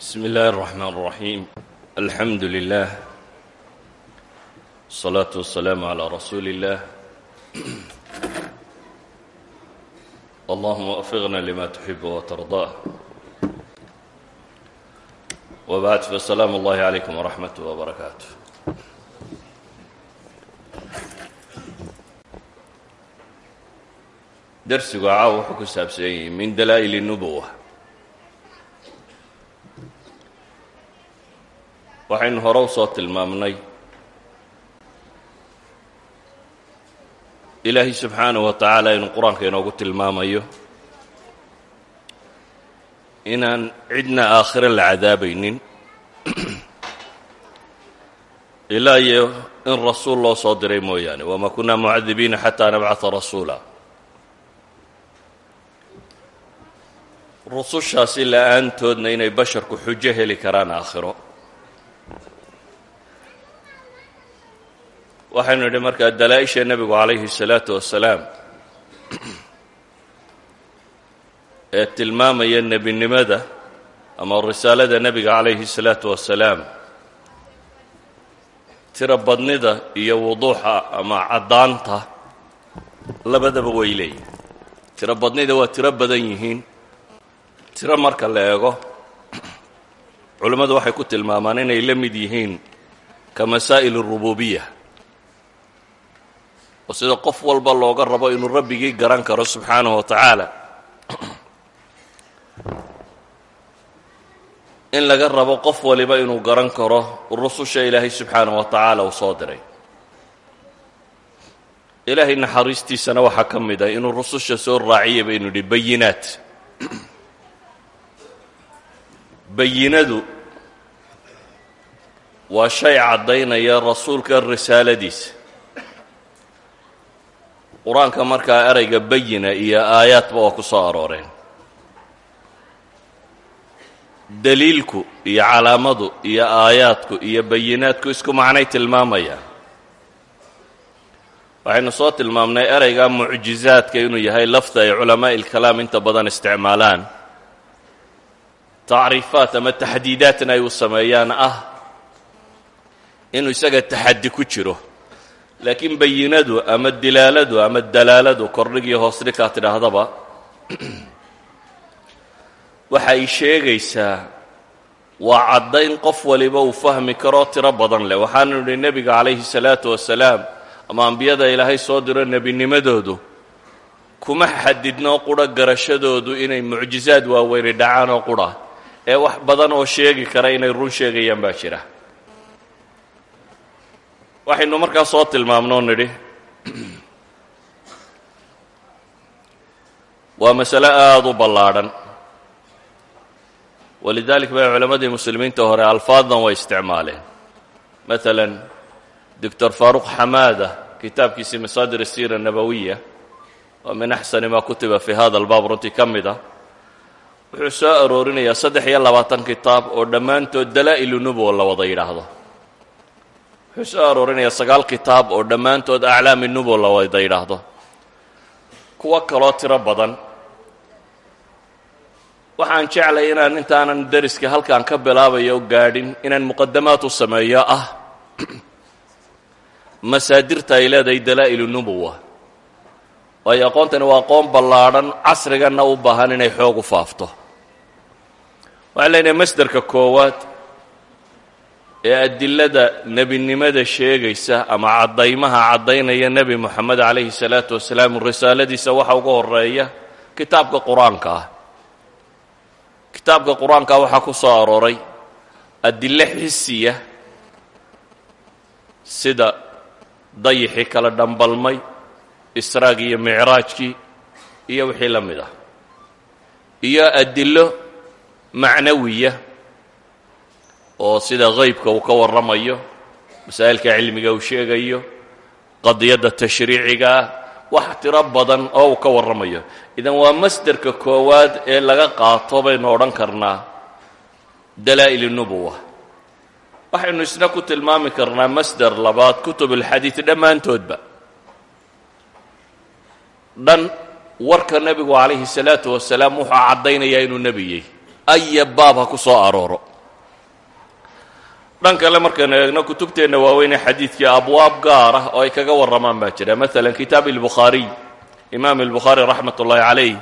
بسم الله الرحمن الرحيم الحمد لله الصلاة والسلام على رسول الله اللهم وفقنا لما تحب وترضاه وبعد فالسلام الله عليكم ورحمته وبركاته darsigu caawa wuxuu ku saabsan yahay min dalaa'il الnubuwa waxaynu hore soo tilmaamnay. Ilaahay subxaanaه wa tacaala inuu qur'aanka inoogu tilmaamayo inaan cidna aakhiro la cadaabaynin. Ilaa iyo in rasuul loo soo diray mooyaane wama kuna mucadibiina xataa nabcata rasuula. Rusushaasi la'aantoodna inay basharku xujo heli karaan aakhiro waxaynu nidhi markaa dalaa-isha nebigu calayhi الsalaatu wasalaam ee tilmaamaya nebinimada ama risaalada nebiga calayhi الsalaatu wasalaam tiro badnida iyo wuduuxa ama caddaanta labadaba way leeyihin tiro badnida waa tiro badan yihiin tiro marka la eego culimmadu waxay ku tilmaamaan inay la mid yihiin ka masaa'il الrububiya oo sida qof walba looga rabo inuu rabbigii garan karo subxaanahu wa tacaala. In laga rabo qof waliba inuu garan karo rususha ilaahay subxaanahu wa tacaala uu soo diray. Ilaahay naxariistiisana waxaa ka mid ah inuu rususha soo raaciyay baynu idhi bayinaat. Bayinadu waa shay caddaynaya rasuulka risaaladiisa qur'aanka markaa ereyga bayina iyo aayaadba waa ku soo arooreen. Daliilku iyo calaamadu iyo aayaadku iyo bayinaadku isku macnay tilmaamayaan waxaynu soo tilmaamnay ereyga mucjizaadka inuu yahay lafda ay culamaa'i ilkalaam inta badan isticmaalaan. Tacriifaat ama taxdiidaatna ay u sameeyaan ah inuu isaga taxaddi ku jiro laakiin bayinadu ama dilaaladu ama dalaaladu kordhigii hoosdhigkaa tidhaahdaba waxa ay sheegaysaa waa caddayn qof waliba uu fahmi karoo tiro badan leh. Waxaanu nidhi nebiga calayhi salaatu wasalaam ama ambiyada ilaahay soo diro nebinimadoodu kuma xadidnoo qudha garashadoodu inay mucjizaad waaweyni dhacaan oo qudha ee wax badan oo sheegi kara inay run sheegayaan baa jira waxaynu markaa soo tilmaamnoo nidhi. Waa masale aada u ballaadhan. Walidaalik bay culammadii muslimiinta hore alfaadan way isticmaaleen. Maalan doctor faaruq xamaada kitaabkiisii masaadir asiira nabowiya waa min axsani maa kutiba fi hada albaab runtii ka mid ah wuxuu soo aroorinayaa saddex iyo labaatan kitaab oo dhammaantood dalaa'ilu nubuwa la wada yidhaahdo wuxuu soo aroorinayaa sagaal kitaab oo dhammaantood aclaami nubuwa la wada yidhaahdo? Kuwo kaloo tiro badan. Waxaan jeclay inaan intaanan deriska halkaan ka bilaabayo gaadhin inaan muqadamaad u sameeyo ah. Masaadirta ay leedahay dalaa'ilu nubuwa. Waayo aqoontani waa aqoon ballaadhan casriganna u baahan inay xoog u faafto. Waxaan leenahay masderka koowaad ee adilada nebinimada sheegaysa ama caddaymaha caddaynaya nebi moxamed calayhi salaatu wasalaam risaaladiisa waxa uga horreeya kitaabka qur'aanka ah. Kitaabka qur'aanka waxaa ku soo arooray adilo xisiya sida dayixii kala dhambalmay israagii iyo micraajkii iyo wixii la mid ah. Iyo adilo macnawiya oo sida haybka uu ka warramayo masaa'ilka cilmiga uu sheegayo qadiyadda tashriiciga ah wax tiro badan oo uu ka warramayo. Idan waa masderka koowaad ee laga qaato baynu odhan karnaa dalaa'il nubuwa waxaynu isna ku tilmaami karnaa masder labaad kutub ulxadiid dhammaantoodba. Dhan warka nebigu calayhi salaatu wasalaam wuxuu caddaynayaa inuu nebiyey aya baab ha ku soo arooro dhan kale markaynu eegno kutubteenna waaweynee xadiidkii abwaab gaar ah oo ay kaga warramaan baa jira. Maala kitaab albukhaariy imaam albukhaari raxmat ullaahi calayh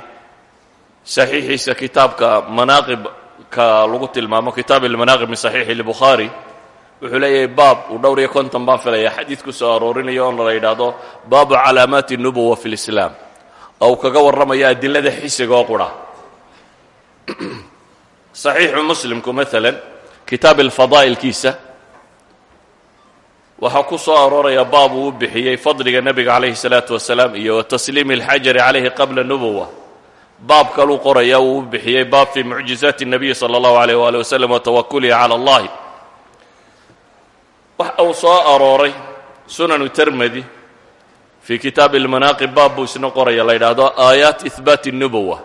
saxiixiisa kitaabka manaaqibka lagu tilmaamo kitaab almanaaqib min saxiixi lbukhaari wuxuu leeyahay baab uu dhowr iyo konton baan filaya xadiid soo aroorinaya oon la yidhaahdo baabu calaamaati nubuwa fi lislaam oo uu kaga warramayo adilada xisiga oo qura. Saxiixu muslimku maalan kitaab alfadaa'ilkiisa. Waxaa ku soo arooraya baab uu u bixiyey fadliga nebiga calayhi salaatu wasalaam iyo wa tasliimi alxajari calayhi qabla nubuwa baab kaluu qoraya uu u bixiyey baab fii mucjizaati اnabiyi sala allahu alayh waali wasalam watawakulihi cala allahi waxa uu soo arooray sunanu termedi fii kitaabi almanaaqib baab buu isna qoraya la yidhaahdo aayaat ihbaati اnubuwa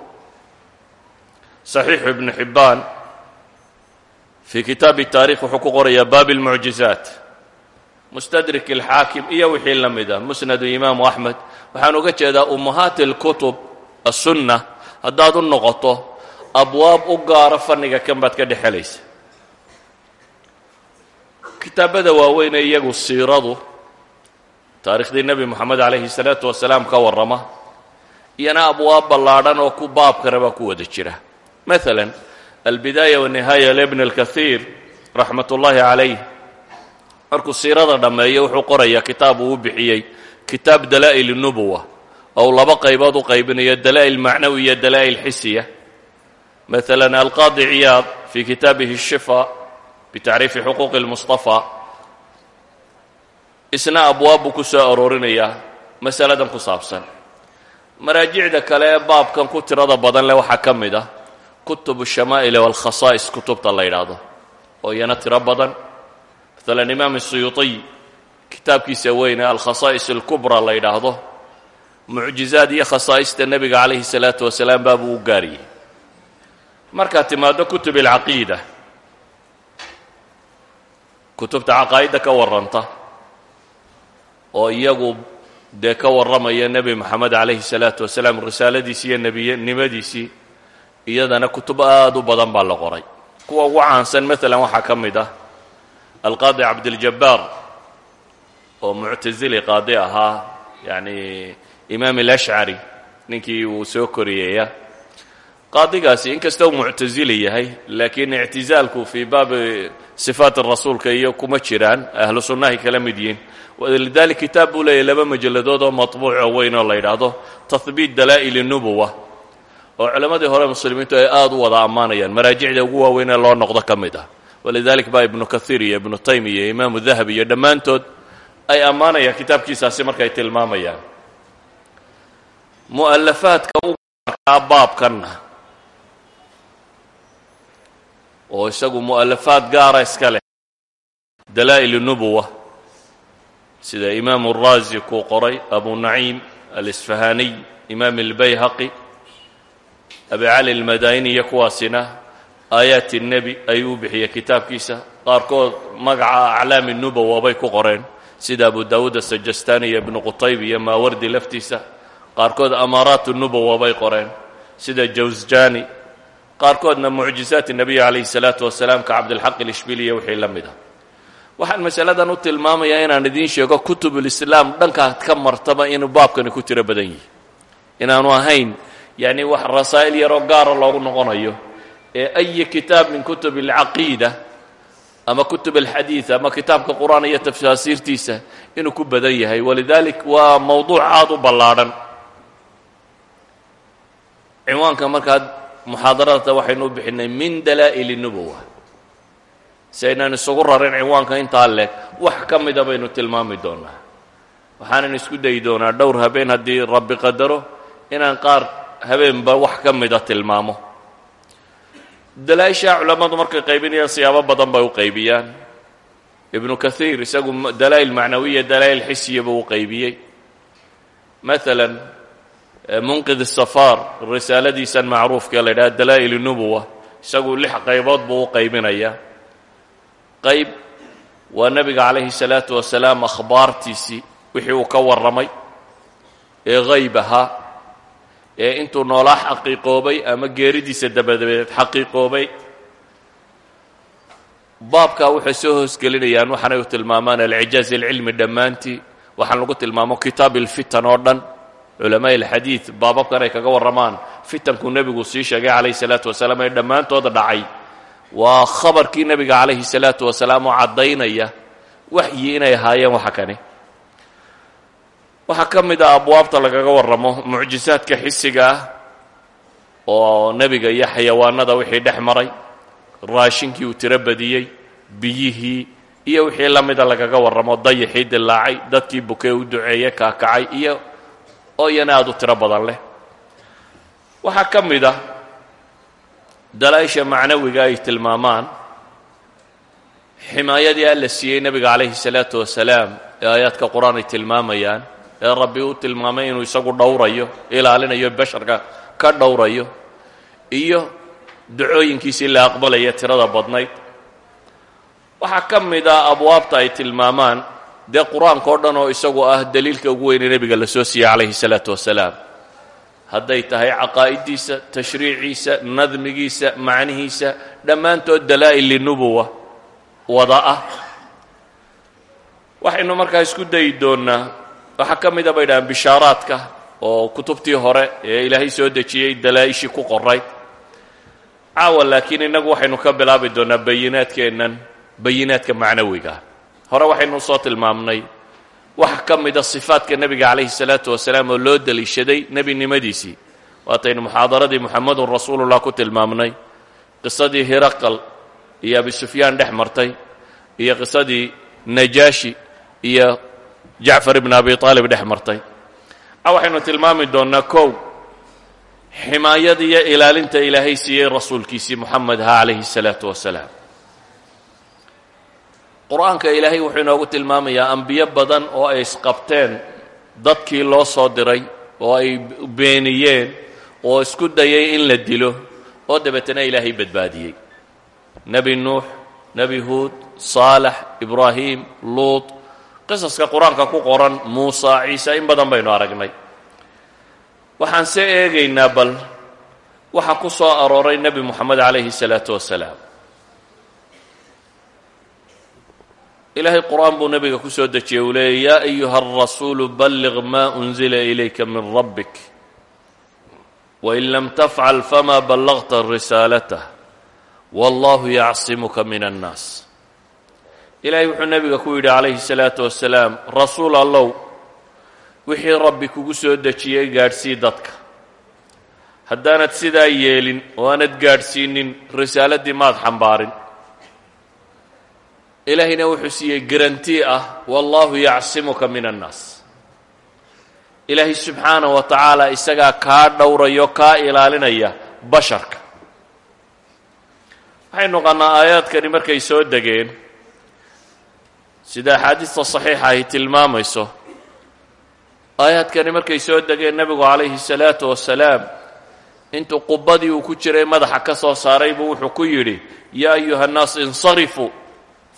saxiixu ibnu xibbaan fii kitaabi taarikh wuxuu ku qorayaa baabi اlmucjizaat mustadrik alxaakim iyo wixii la mid ah musnadu imaamu axmed waxaan uga jeedaa ummahaati اlkutub aلsunna haddaad u noqoto abwaab u gaara fanniga kan baad ka dhexelaysa kitaabada waaweyn ee iyagu siiradu taarikhdii nebi moxamed calayhi salaatu wasalaam ka warrama iyana abwaab ballaadhan oo ku baabkana baa ku wada jira maala albidaaya wanihaaya lebn alkaiir raxmat ullaahi calayh markuu siirada dhammeeyo wuxuu qorayaa kitaab uu u bixiyey kitaab dalaa'il nubuwa ou laba qaybood u qaybinayo dalaa'il macnawi iyo dalaa'il xisiya. Maala alqaadi ciyaad fi kitaabihi shifa bitacriifi xuquuqi lmustafaa isna abwaab buu ku soo aroorinayaa masaladan ku saabsan. Maraajicda kale ee baabkan ku tirada badan leh waxaa ka mid ah kutub الshamaa'il wاlkhasaa'is kutubta la yidhaahdo oo iyana tiro badan maala imaam الsuyuuطiy kitaabkiisa weyne alkhasaa'is اlkubra la yidhaahdo mucjizaad iyo khasaa'ista nebiga calayhi الsalaatu wasalaam baabuu u gaariyey markaad timaaddo kutub اlcaqiida kutubta caqaa'idda ka warranta oo iyagu dee ka warramaya nebi moxamed calayhi الsalaatu wasalaam risaaladiisii iyo nebinimadiisii iyadana kutub aad u badan baa la qoray. Kuwa ugu caansan maalan waxaa ka mid ah alqaadi cabdiljabaar oo muctasili qaadi ahaa yacni imaam alashcari ninkii uu soo koriyeeya qaadigaasi inkasta uu muctasili yahay laakiin ictizaalku fii baabi sifaat rasuulka iyo kuma jiraan ahlu sunnahay kala mid yihiin. Walidalik kitaab buu laba majalladood oo matbuuco weyn oo la yidhaahdo tahbiit dalaa'il nubuwa oo culammadii hore muslimiintu ay aada u wada ammaanayaan maraajicda ugu waaweyn ee loo noqdo ka mid ah. Walidalik baa ibnu kahiir iyo ibnu taymiya iyo imaamu dahabi iyo dhammaantood ay ammaanayaan kitaabkiisaasi markay tilmaamayaan. Mu'alafaadka u gaarkaa baabkanna oo isagu mu'alafaad gaara iska leh dalaa'il nubuwa sida imaamu raazi kuu qoray abu naciim alisfahaaniy imaam albayhaqi abi cali almadayni iyo kuwaasina aayaati nebi ayuu u bixiyey kitaabkiisa. Qaarkood magaca aclaami nubowa bay ku qoreen sida abu daawuud asajastani iyo ibnu qutayb iyo maawardi laftiisa. Qaarkood amaaraat nubowa bay qoreen sida jawsjani qaarkoodna mucjizaat nebiy calayhi salaatu wasalaam ka cabdilxaq ilishbiliya wixii la mid ah waxaan masaladan u tilmaamayaa inaan idiin sheego kutubulislaam dhankaad ka martaba inuu baabkani ku tiro badan yihi inaanu ahayn yacni wax rasaa'il yaroo gaara loogu noqonayo ee ayi kitaab min kutub alcaqiida ama kutub alxadiid ama kitaabka qur'aan iyo tafsaasiirtiisa inuu ku badan yahay. Walidalik waa mowduuc aada u ballaadhan cinwaanka markaad waxaynu bixinay min dalaa'il nubuwa si isugu rarin cinwaanka intaa leeg wax ka mida baynu tilmaami doonaa. Waxaanan isku dayi doonaa dhowr habeen haddii rabbi qadaro inaan qaar habeenba wax ka mida tilmaamo. Dalaa-isha culammadu markay qaybinayaan siyaabo badan bay u qaybiyaan. Ibnu kahiir isagu dalaa'il macnawiya dalaa'il xisiya buu u qaybiyey. Maalan munqid safaar risaaladiisan macruufka la yidhaha dalaa'il nubuwa isagu lix qaybood buu u qaybinayaa qayb waa nebiga calayhi salaatu wasalaam akhbaartiisii wixii uu ka warramay ee hayb ee intuu noolaa xaqiiqoobay ama geeridiisa dabadeed xaqiiqoobay baabkaa waxay soo hoosgelinayaan waxaanay u tilmaamaan alcijaaz alcilmi dhammaantii waxaan lagu tilmaamo kitaab ilfitan oo dhan culamaa ilxadiid baababkan ay kaga warramaan fitankuu nebigu sii sheegay calayhi salaatu wasalaam ee dhammaantooda dhacay. Waa khabarkii nebiga calayhi salaatu wasalaam oo caddaynaya waxyi inay ahaayeen waxa kani waxaa ka mid ah abwaabta lagaga warramo mucjisaadka xisiga ah oo nebiga iyo xayawaanada wixii dhex maray raashinkii uu tiro badiyey biyihii iyo wixii la mida lagaga warramo dayaxii dilaacay dadkii bukee u duceeye kaakacay iyo oo iyana aad u tiro badan leh. Waxaa ka mid ah dalaaisha macnawiga ay tilmaamaan ximaayadii alla siiyey nebiga calayhi salaatu wasalaam ee aayaadka qur'aan ay tilmaamayaan ee rabbi u tilmaamay inuu isagu dhowrayo ilaalinayo basharka ka dhowrayo iyo ducooyinkiisii la aqbalaya tirada badnayd. Waxaa ka mid ah abwaabta ay tilmaamaan dee qur'aanka dhan oo isagu ah daliilka ugu weynee nebiga la soo siiyey calayhi salaatu wasalaam. Hadday tahay caqaa'idiisa tashriiciisa nadmigiisa macnihiisa dhammaantood dalaa'il linubuwa wada ah. Waxaynu markaa isku dayi doonnaa waxaa ka mida bay dhahaan bishaaraadka oo kutubtii hore ee ilaahay soo dejiyey dalaa'ishii ku qoray. Caawa laakiin innagu waxaynu ka bilaabi doonnaa bayinaadkeennan bayinaadka macnawiga. Hore waxaynu soo tilmaamnay waxa ka mida sifaadka nebiga calayhi salaatu wasalaam oo loo deliishaday nebinimadiisii. Waataynu muxaadaradii muxamedun rasuulullah ku tilmaamnay qisadii hiraqal iyo abi sufyaan dhex martay iyo qisadii najaashi iyo jacfar ibn abi aalib dhex martay. A waxaynu tilmaami doonnaa kow ximaayada ilaalinta ilaahay siiyey rasuulkiisii moxamed ha calayhi salaatu wasalaam. Qur'aanka ilaahay wuxuu inoogu tilmaamayaa ambiyo badan oo ay isqabteen dadkii loo soo diray oo ay beeniyeen oo isku dayay in la dilo oo dabeetana ilaahay badbaadiyey. Nebi nuux nebi huud saalax ibraahim luut qisaska qur'aanka ku qoran muusa ciise in badan baynu aragnay. Waxaan se eegaynaa bal waxa ku soo arooray nebi moxamed calayhi salaatu wasalaam. Ilaahay qur'aan buu nebiga ku soo dejiyey uu leeyay yaa ayuha alrasuulu balliq maa unzila ilayka min rabbik wain lam tafcal fama ballaqta risaalatah wallahu yacsimuka min annaas ilaahay wuxuu nebiga ku yidhi calayhi salaatu wasalaam rasuul allow wixii rabbi kugu soo dejiyey gaadhsii dadka. Haddaanad sidaa yeelin oo aanad gaadhsiinin risaaladii maad xambaarin. Ilaahayna wuxuu siiyey garantii ah wallahu yacsimuka min annaas ilaahay subxaana wa tacaala isagaa kaa dhowrayo kaa ilaalinaya basharka. Waxaynu qannaa aayaadkani markay soo degeen sida axaadiista saxiixa ay tilmaamayso aayaadkani markay soo degeen nebigu calayhi salaatu wasalaam intuu qubadii uu ku jiray madaxa ka soo saaray buu wuxuu ku yidhi yaa ayuha annaas insarifuu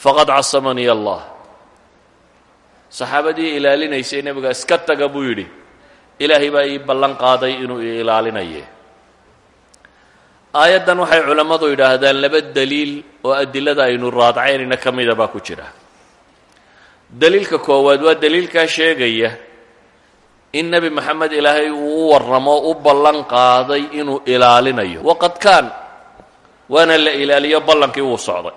faqad casamanii allah. Saxaabadii ilaalinaysay nebiga iska taga buu yidhi ilaahay baa ii ballan qaaday inuu i ilaalinaye aayaddan waxay culammadu yidhaahdaan laba deliil oo adilada aynu raadcaynayna ka mida baa ku jira deliilka koowaad waa deliilkaa sheegaya in nebi maxamed ilaahay uu warramo u ballan qaaday inuu ilaalinayo. Waqad kaan waana la ilaaliyo ballankii wuu socday.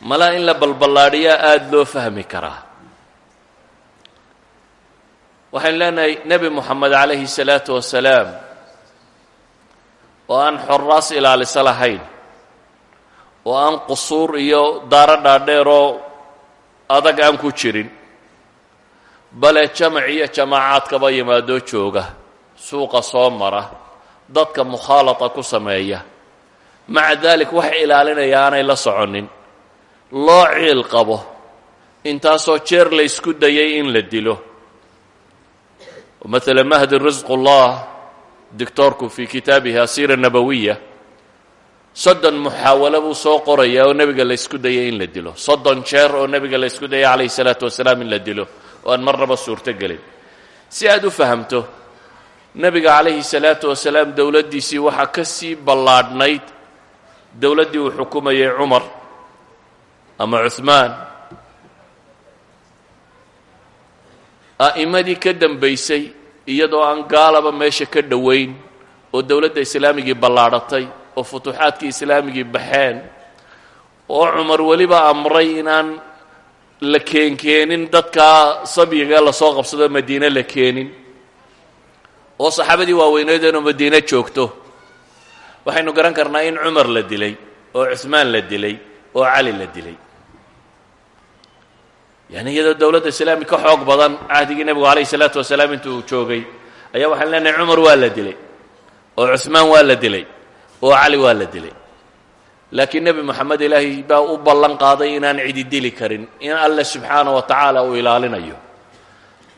Malaa in la balballaadhiyaa aada loo fahmi karaa. Waxaynu leenahay nebi moxamed calayhi salaatu wasalaam oo aan xorraas ilaaliso lahayn oo aan qusuur iyo daaro dhaadheeroo adag aan ku jirin. Bale jamac iyo jamaacaadkaba yimaadoo jooga suuqa soo mara dadka mukhaalata ku sameeya. Maca daalik wax ilaalinaya aanay la soconin. Loo ciil qabo intaasoo jeer la ysku dayay in la dilo. Maala mahdi risqullah doctoorku fii kitaabihi asiira nabawiya soddon muxaawalo buu soo qorayaa oo nebiga la ysku dayay in la dilo. Soddon jeer oo nebiga la ysku dayay calayhi salaatu wasalaam in la dilo. Oo aan marnaba suurto gelin si aad u fahamto nebiga calayhi salaatu wasalaam dowladdiisii waxaa ka sii ballaadhnayd dowladdii uu xukumayay cumar ama cuhmaan a'immadii ka dambaysay iyadoo aan gaalaba meesha ka dhowayn oo dowladda islaamigii ballaadhatay oo futuuxaadkii islaamigii baxeen oo cumar weliba amray inaan la keenkeenin dadkaa sabyiga la soo qabsado madiine la keenin. Oo saxaabadii waaweyneedeenoo madiine joogto. Waxaynu garan karnaa in cumar la dilay oo cuhmaan la dilay oo cali la dilay. Yani iyadoo dowladda islaami xoog badan cahdigii nebigu calayhi salaatu wasalaam inta uu joogay ayaa waxaan leenahay cumar waa la dilay oo cuhmaan waa la dilay oo cali waa la dilay. Laakiin nebi moxamed ilaahay baa u ballan qaaday inaan cidi dili karin in alle subxaana wa tacaala uu ilaalinayo.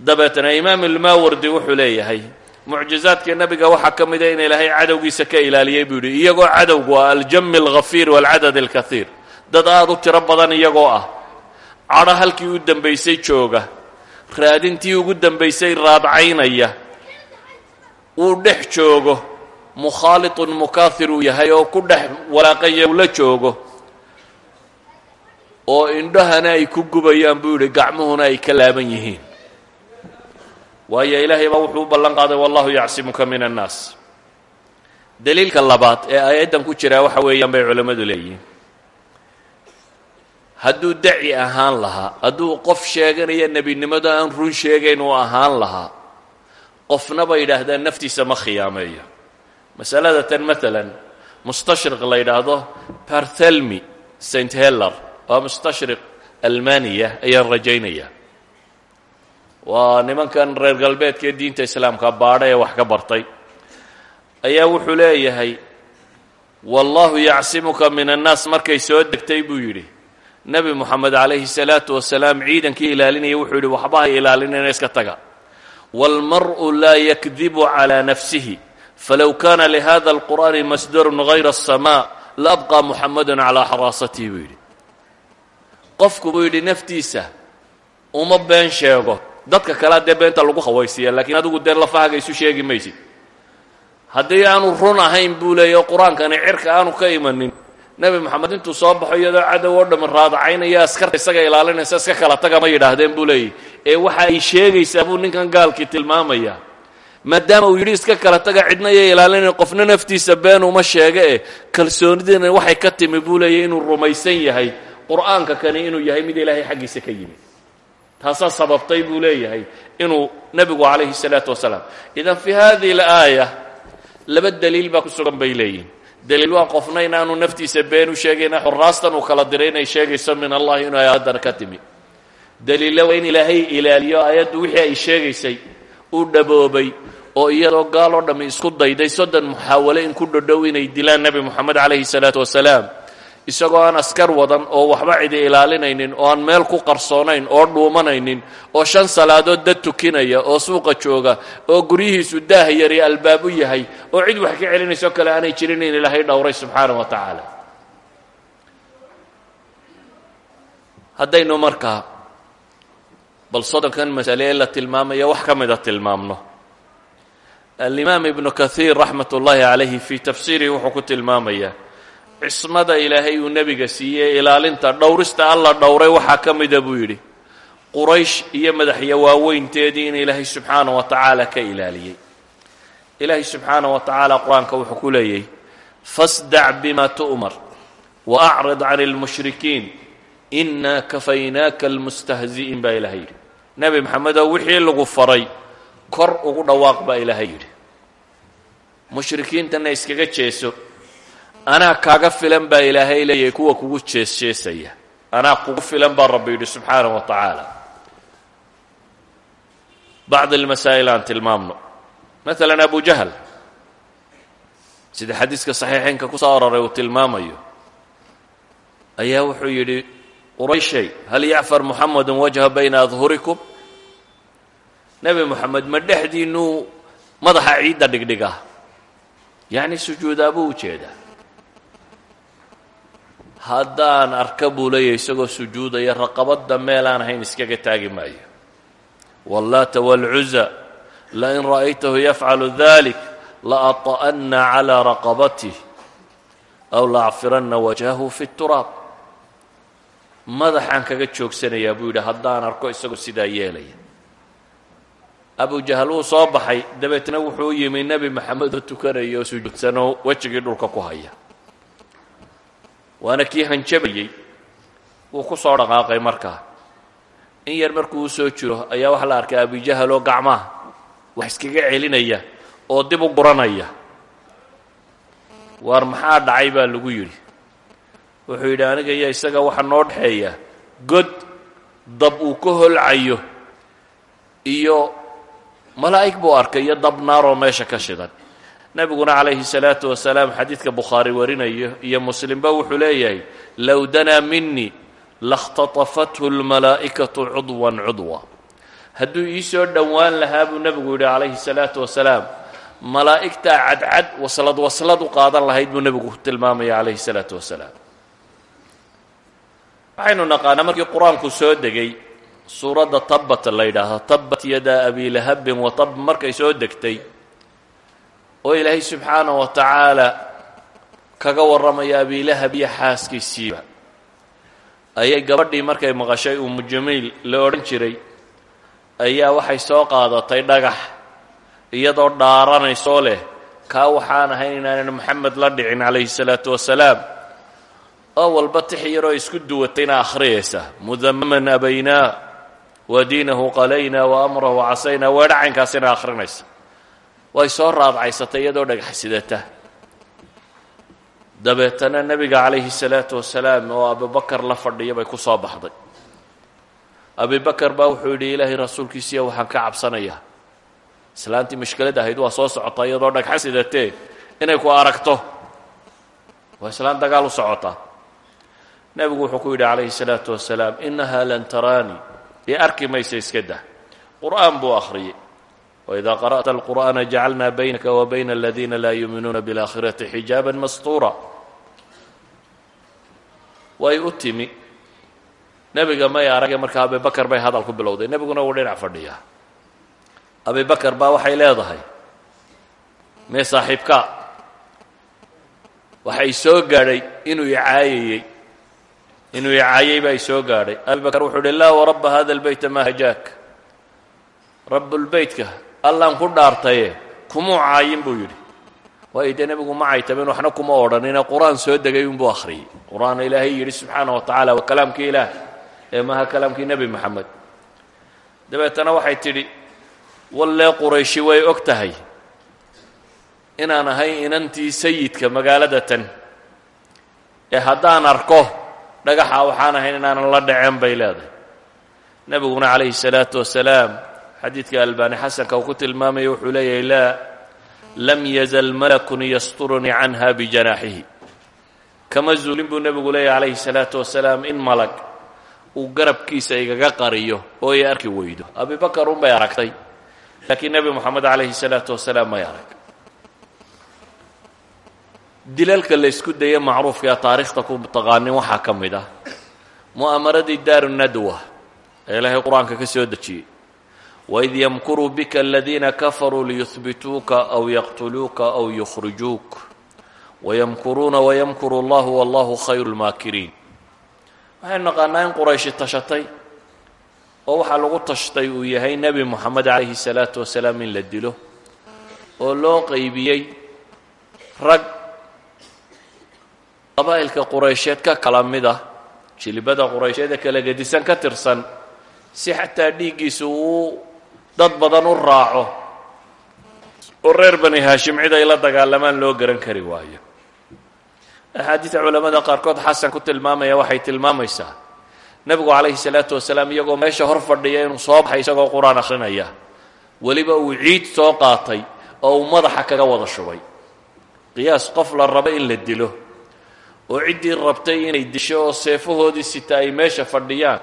Dabeetana imaam ilmaawardi wuxuu leeyahay mucjizaadka nebiga waxaa ka mida in ilaahay cadowgiisa ka ilaaliyey buu yidhi iyagoo cadowgu ah aljami alghafiir waalcadad alkaiir dad aada u tiro iyagoo ah. Cadho halkii u dembaysay jooga. Raadintii ugu dembaysay raadcaynaya. Uu dhex joogo mukhaalidun mukaahir uu yahay oo ku dhex walaaqaya la joogo oo indhahana ay ku gubayaan buu yidhi gacmuhuna ay ka laaban yihiin. Waayo ilaahay baa wuxuu u ballan qaaday wallahu yacsimuka min annaas. Daliilka labaad ee aayaddan ku jiraa waxa weeyaan bay culammadu leeyihiin. Hadduu daci ahaan lahaa hadduu qof sheeganaya nebinimado aan run sheegayn uu ahaan lahaa qofna ba yidhaahdaan naftiisa ma khiyaameeyo masalada tan maalan mustashriq la yidhaahdo barthelmy st heller waa mustashriq almaniya ayaan rajaynaya waa nimankan reer galbeedka ee diinta islaamka baadha ee wax ka bartay. Ayaa wuxuu leeyahay wallahu yacsimuka min annaas markay soo degtay buu yidhi. Nebi moxamed calayhi salaatu wasalaam ciidankii ilaalinaya wuxuu yidhi waxba hay ilaalinayna iska taga. Wاlmar'u laa yakdibu calى nafsihi falow kaana lihada alqur'aani masdarun hayra aلsamaa laabqaa muxamadan calaa xaraasatihi buu yidhi qofku buu yidhi naftiisa uma been sheego dadka kalea dee beenta lagu hawaysiiya laakiin adigu dee lafahaaga isu sheegi maysid haddii aanu run ahayn buu leeya qur'aankani cirka aanu ka imanin nebi moxamed intuu soo baxo iyadoo cadow oo dhammi raadacaynaya askarta isaga ilaalinaysa iska kala taga ma yidhaahdeen buu leeyahy ee waxa ay sheegaysaa buu ninkan gaalkii tilmaamayaa maadaama uu yidhi iska kala taga cidna iyo ilaalinayn qofna naftiisa been uma sheega e kalsoonidiina waxay ka timi buu leeyahy inuu rumaysan yahay. Qur'aanka kani inuu yahay mid ilaahay xaggiisa ka yimid. Taasaa sababtay buu leeyahay inuu nebigu calayhi salaatu wasalaam. Idan fii hadihi alaaya laba daliil baa ku sugan bay leeyihiin daliil waa qofna inaanu naftiisa been u sheegayna xuraastan uu kala diray inay sheegayso min allahi inuu aayaddana ka timi. Daliilla waa in ilaahay ilaaliyo aayaddu wixii ay sheegaysay uu dhaboobay oo iyadoo gaal oo dhammi isku dayday soddon muxaawale in ku dhodhow inay dilaan nebi moxamed calayhi salaatu wasalaam. Isagoo aan askar wadan oo waxba cidi ilaalinaynin oo aan meel ku qarsoonayn oo dhuumanaynin oo shan salaadood dad tukinaya oo suuqa jooga oo guryihiisu daah yari albaab u yahay oo cid wax ka celinayso kale aanay jirin in ilaahay dhowray subxaanah wa tacaala. Haddaynu markaa bal soddonkan masale ee la tilmaamaya wax ka mida tilmaamno. Alimaam ibnu kathiir raxmat ullaahi calayhi fii tafsiirihi wuxuu ku tilmaamayaa cismada ilaahay uu nebiga siiyey ilaalinta dhowrista alla dhowray waxaa ka mida buu yidhi quraysh iyo madaxya waaweynteedii in ilaahay subxaana wa tacaala ka ilaaliyey. Ilaahay subxaana wa tacaala qur'aanka wuxuu ku leeyahy fasdac bima tu'mar wa can اlmushrikiin inaa kafaynaaka almustahzi'iin baa ilaahay yidhi nebi maxamedow wixii lagu faray kor ugu dhawaaq baa ilaahay yidhi. Mushrikiintana iskaga jeeso anaa kaaga filan baa ilaahay leeyahay kuwa kugu jees jeesaya. Anaa kugu filan baa rabbi yidhi subxaana wa tacaala. Bacd almasaa'il aan tilmaamno. Maalan abu jahl sida xadiiska saxiixeynka ku soo aroray uu tilmaamayo ayaa qurayshay hal yacfar muxamadu wajha bayna adhurikum? Nebi moxamed ma dhexdiinuu madaxa ciidda dhigdhiga. Yacni sujuudaa buu u jeedaa. Haddaan arka buu leeyahy isagoo sujuudaya raqabadda meel aan ahayn iskaga taagi maayo. Wallaata waalcuza lain ra'aytahu yafcalu dalik laata'anna calaa raqabatih aw laacfiranna wajhahu fi turaab madaxaan kaga joogsanayaa buu yidhi haddaan arko isagoo sidaa yeelaya. Abu jahal wuu soo baxay dabeetna wuxuu u yimi nebi maxamed oo tukanaya oo wejigii dhulka ku haya. Waana kii hanjabayey wuu ku soo dhaqaaqay markaa. In yar markuu u jiro ayaa waxaa la arkay abujahal oo gacmaha wax iskaga celinaya oo dib u guranaya. Waar maxaa dhacay baa lagu yidhi wuxuu yidhi aniga iyo isaga waxaa noo dhexeeya. God dab uu ka holcayo. Iyo malaa'ig buu arkay iyo dab naaroo meesha ka shidan. Nebiguna calayhi salaatu wasalaam xadiidka bukhaari warinayo iyo muslimba wuxuu leeyahay low danaa minii lakhtatafathu lmalaa'ikatu cudwan cudwa. Hadduu ii soo dhowaan lahaa buu nebigu yidhi calayhi salaatu wasalaam malaa'igtaa cadcad waslad waslad u qaadan lahayd buu nebigu tilmaamaya calayhi salaatu wasalaam waxaynu naqaanaa markii qur'aanku soo degay suuradda tabbat la yidhaahdo tabbat yadaa abi lahabin wa tab markay soo degtay oo ilaahay subxaanahu wa tacaala kaga warramaya abilahab iyo xaaskiisiiba. Ayay gabadhii markay maqashay umu jamiil la odhan jiray ayaa waxay soo qaadatay dhagax iyadoo dhaaranaysoo leh kaa waxaan ahayn inaanan moxamed la dhicin calayhi salaatu wasalaam oo walba tix isku duwatayna akhriyaysa mudamaman abaynaa wa diinahu qalaynaa wa amrahu casaynaa weedhacaynkaasina akhrinaysa. Way soo raadcaysatay iyadoo dhagax sidata dabeetana nebiga calayhi salaatu wasalaam oo abubakar la fadhiya bay ku soo baxday. Abibakar baa wuxuu yidhi ilaahay rasuulkiisiiya waxaan ka cabsanayaa. Islaantii mashkelad ahayd waa soo socotaa iyadoo dhagxa inay ku aragto. Waa islaan dagaal u socotaa nebigu wuxuu ku yidhi calayhi salaatu wasalaam innaha lan taraanii io arki maysa iska dah. Qur'aan buu akhriyey. Waidaa qara'ta alqur'aana jacalnaa baynaka wa bayna aladiina laa yuuminuuna biاlaakhirati xijaaba mastuura. Way u timi. Nebiga may arage markaa abibakar bay hadal bilowday. Nebiguna wuu dhinac fadhiyaa. Abibakar baa waxay leedahay mee saaxiibka waxay soo gaadhay inuu icaayayey inuu icaayey baa isoo gaadhay. Abibakar wuxuu uhi laa warabba hada lbeyta maa hajaak. Rabbulbeytka allaan ku dhaartaye kumuu caayin buu yidhi. Waayo dee nebigu ma caytabin waxna kuma odhanine qur'aan soo degay unbuu akhriyey. Qur'aan ilaahay yidhi subxaana wa tacaala waa kalaamkii ilaah ee maaha kalaamkii nebi moxamed dabeetana waxay tidhi wallee qurayshi way og inaan ahay inantii sayidka magaalada tan ee haddaan arko dhagaxa waxaan ahayn inaanan la dhaceen bay leedahay. Nebiguna calayhi salaatu wasalaam xadiidka albaani xasanka uu ku tilmaamaya wuxuu leeyahay laa lam yazal malakun yasturunii canha bijanaaxihi kama zuulin buu nebigu leeyahy calayhi salaatu wasalaam in malag uu garabkiisa igaga qariyo oo ay arki weydo. Abibakar unbay aragtay laakiin nebi moxamed calayhi salaatu wasalaam may arag dilalka la ysku daya macruufka ee taariikhta ku taqaanin waxaa ka mid ah mu'amaradii daaru nadwa ee ilaahay qur'aanka ka soo dejiyey. Waid yamkuruu bika aladiina kafaruu liyuhbituuka aw yaqtuluuka aw yukhrijuuk. Wayamkuruuna wayamkuru allahu wallahu khayru lmaakiriin waxaynu naqaanaa in qurayshi tashatay oo waxaa lagu tashtay uu yahay nebi moxamed calayhi salaatu wasalaam in la oo loo qaybiyey rag qabaa'ilka quraysheed ka kala mid ah jilibada quraysheed ee kala gedisan ka tirsan si xataa dhiiggiisu uu dad badan u raaco oo reer bani haashim cid ay la dagaalamaan loo garan kari waayo. Axaadiida culamada qaarkood xasan ku tilmaamaya waxay tilmaamaysaa nebigu calayhi salaatu wasalaam iyagoo meesha hor fadhiya inuu soo baxay isagoo qur'aan akhrinaya. Weliba uu ciid soo qaatay oo uu madaxa kaga wada shubay. Qiyaas qof la rabo in la dilo oo ciddii rabtay inay disho oo seefahoodii sita ay meesha fadhiyaan.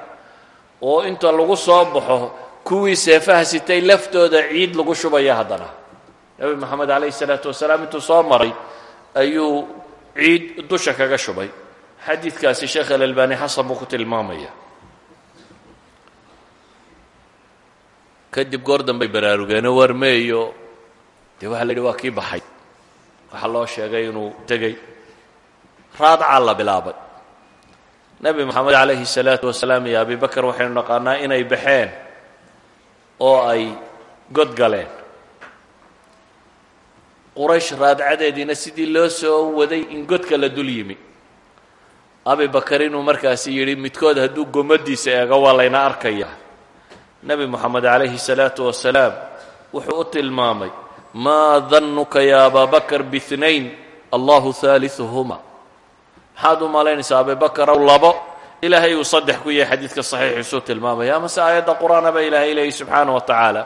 Oo inta lagu soo baxo kuwii seefaha sitay laftooda ciid lagu shubaya haddana. Nebi moxamed calayhi salaatu wasalaam intuu soo maray ayuu ciid dusha kaga shubay. Xadiidkaasi sheekh alalbani xasan buu ku tilmaamaya. Kadib goor dambay baraarugeenoo warmeeyo dee waxaa la yidhi waa kii baxay. Waxaa loo sheegay inuu tegey raadcaa la bilaabay. Nebi moxamed calayhi salaatu wasalaam iyo abi bakar waxaynu naqaanaa inay baxeen oo ay god galeen. Quraysh raadcadeediina sidii loo soo waday in godka la dul yimi. Abi bakar inuu markaasi yidhi midkood hadduu gomadiisa eego waa layna arkayaa nebi moxamed calayhi salaatu wasalaam wuxuu u tilmaamay maa dannuka ya abaa bakar biinayn allahu haaliuhuma maxaad u malaynaysaa abibakrow labo ilaahay uu saddex ku yahay xadiidka saxiixiisuu tilmaamaya. Amase aayadda qur'aana baa ilaahay leeyay subxaana wa tacaala.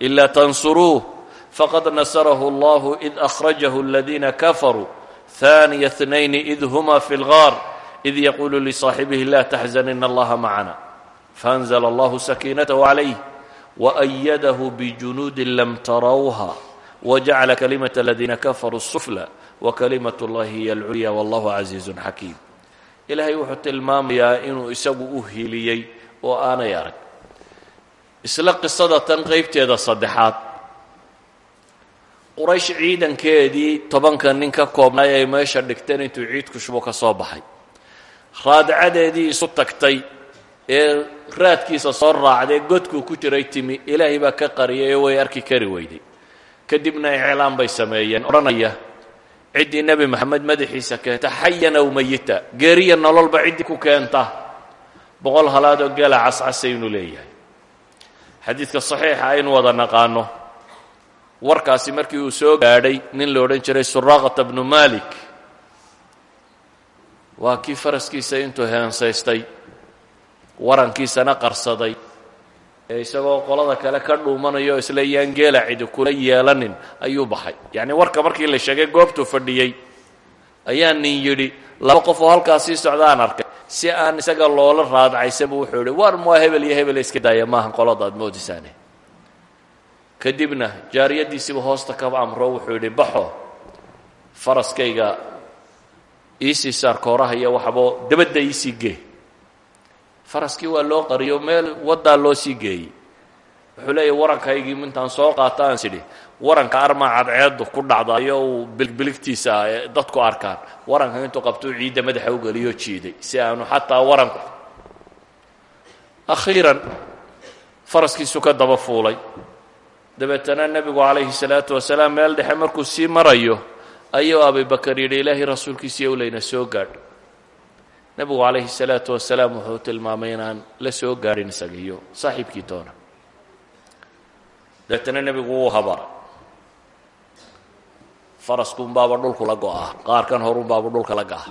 Ilaa tansuruuh faqad nasarahu allahu id akhrajahu aladiina kafaruu haaniya tnayni id huma fi lgaar id yaquulu lisaaxibihi laa taxzan ina allaha macana. Faanzla allahu sakiinatahu calayh waayadahu bijunuudin lam tarowha wajacala kalimata aladiina kafaruu sufla wakalimat اllahi hiy alculya wallahu casiizu xakiim ilaahay wuxuu tilmaamayaa inuu isagu u hiliyey oo aanay arag. Isla qisada tan qaybteeda saddexaad quraysh ciidankeedii tobanka nin ka koobnay ay meesha dhigteen intuu ciidku shubo ka soo baxay. Raadcadeedii isu tagtay ee raadkiisa soo raacdee godkuu ku jiray timi ilaahay baa ka qariyay oo way arki kari weyday. Kadibna iclaan bay sameeyeen odhanaya ciddii nebi moxamed madaxiisa keenta xayan aw mayita geeriya nololba ciddii ku keenta. Boqol halaadoo gela cascasaynu leeyahay. Xadiidka saxiixa aynu wada naqaano. Warkaasi markii uu soo gaadhay nin la odhan jiray suraaqata bnu malik waa kii faraskiisa intuu heensaystay warankiisana qarsaday isagoo qolada kale ka dhuumanayo isla yaan geela cidi kula yeelanin ayuu baxay. Yacni warka markii la sheegay goobtuu fadhiyey ayaa nin yidhi laba qof oo halkaas sii socdaan arkay. Si aan isaga loola raadcaysaba wuxuu yidhi war mua hebel iyo hebel iska daaya maahan qolada aad moodisaane kadibna jaariyaddiisiiba hoosta ka amro wuxuu yidhi baxo faraskayga iisii saar kooraha iyo waxbo dabadda iisii gee faraskii waa loo qariyo meel waddaa loo sii geeyey. Wuxuu leeyahy warankaygii intaan soo qaato aan sidhi. Waranka armaa cadceedu ku dhacdayo uu bilbiligtiisa ah ee dadku arkaan. Waranka intuu qabtuu ciidda madaxa u geliyo jiiday si aanu xataa waranku. Akhiiran faraskiisu ka daba fuulay. Dabeetana nebigu calayhi salaatu wasalaam meel dhexe markuu sii marayo ayuu abibakar yidhi ilaahay rasuulkiisii owlayna soo gaadh nebigu calayhi salaatu wasalaam wuxuu tilmaamay inaan la soo gaadhin isaga saaxiibkii toona. Dabeetana nebigu wuu habara faraskuunbaaba dhulku la go-ah qaarkan horunbaaba dhulka la ga'a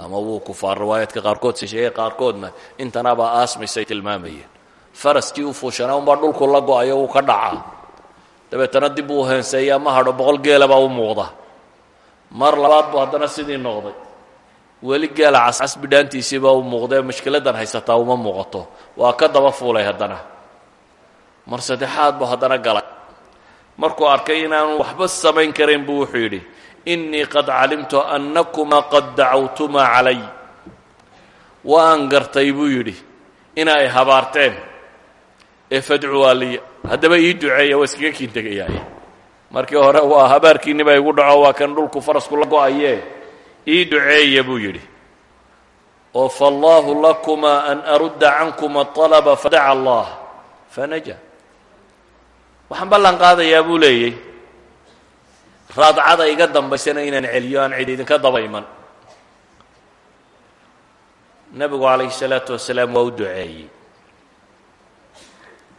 ama wuu kufaar riwaayaadka qaarkood sisheeye qaarkoodna intanaabaa aasmaysay tilmaamayeen. Faraskii u fuushanaa unbaa dhulku la go'ayo wuu ka dhacaa. Dabeetana dib uu heenseeyaa ma hadho boqol geela u muuqda. Mar labaad buu haddana sidii noqday weli geela cascas bidhaantiisiibaa u muuqdee mashkiladan haysataa uma muuqato. Waa ka daba fuulay haddana. Mar saddexaad buu haddana galay. Markuu arkay inaanu waxba samayn karayn buu wuxuu yidhi innii qad calimtu annakumaa qad dacawtumaa calay. Waan gartay buu yidhi ina ay habaarteen. Ee fadcuwaa liya haddaba ii duceeya waa iskaga kiin tegayaaye markii hore waa habaarkiinniba igu dhaco waa kan dhulku farasku la go'ayee ii duceeya buu yidhi. Oo faallaahu lakumaa an arudda cankuma alaba fadaca allah fanaja waxaan ballan qaadayaa buu leeyey raadcada iga dambaysana inaan celiyo aan cid idinka daba iman nebigu calayhi salaatu wasalaam waa u duceeyey.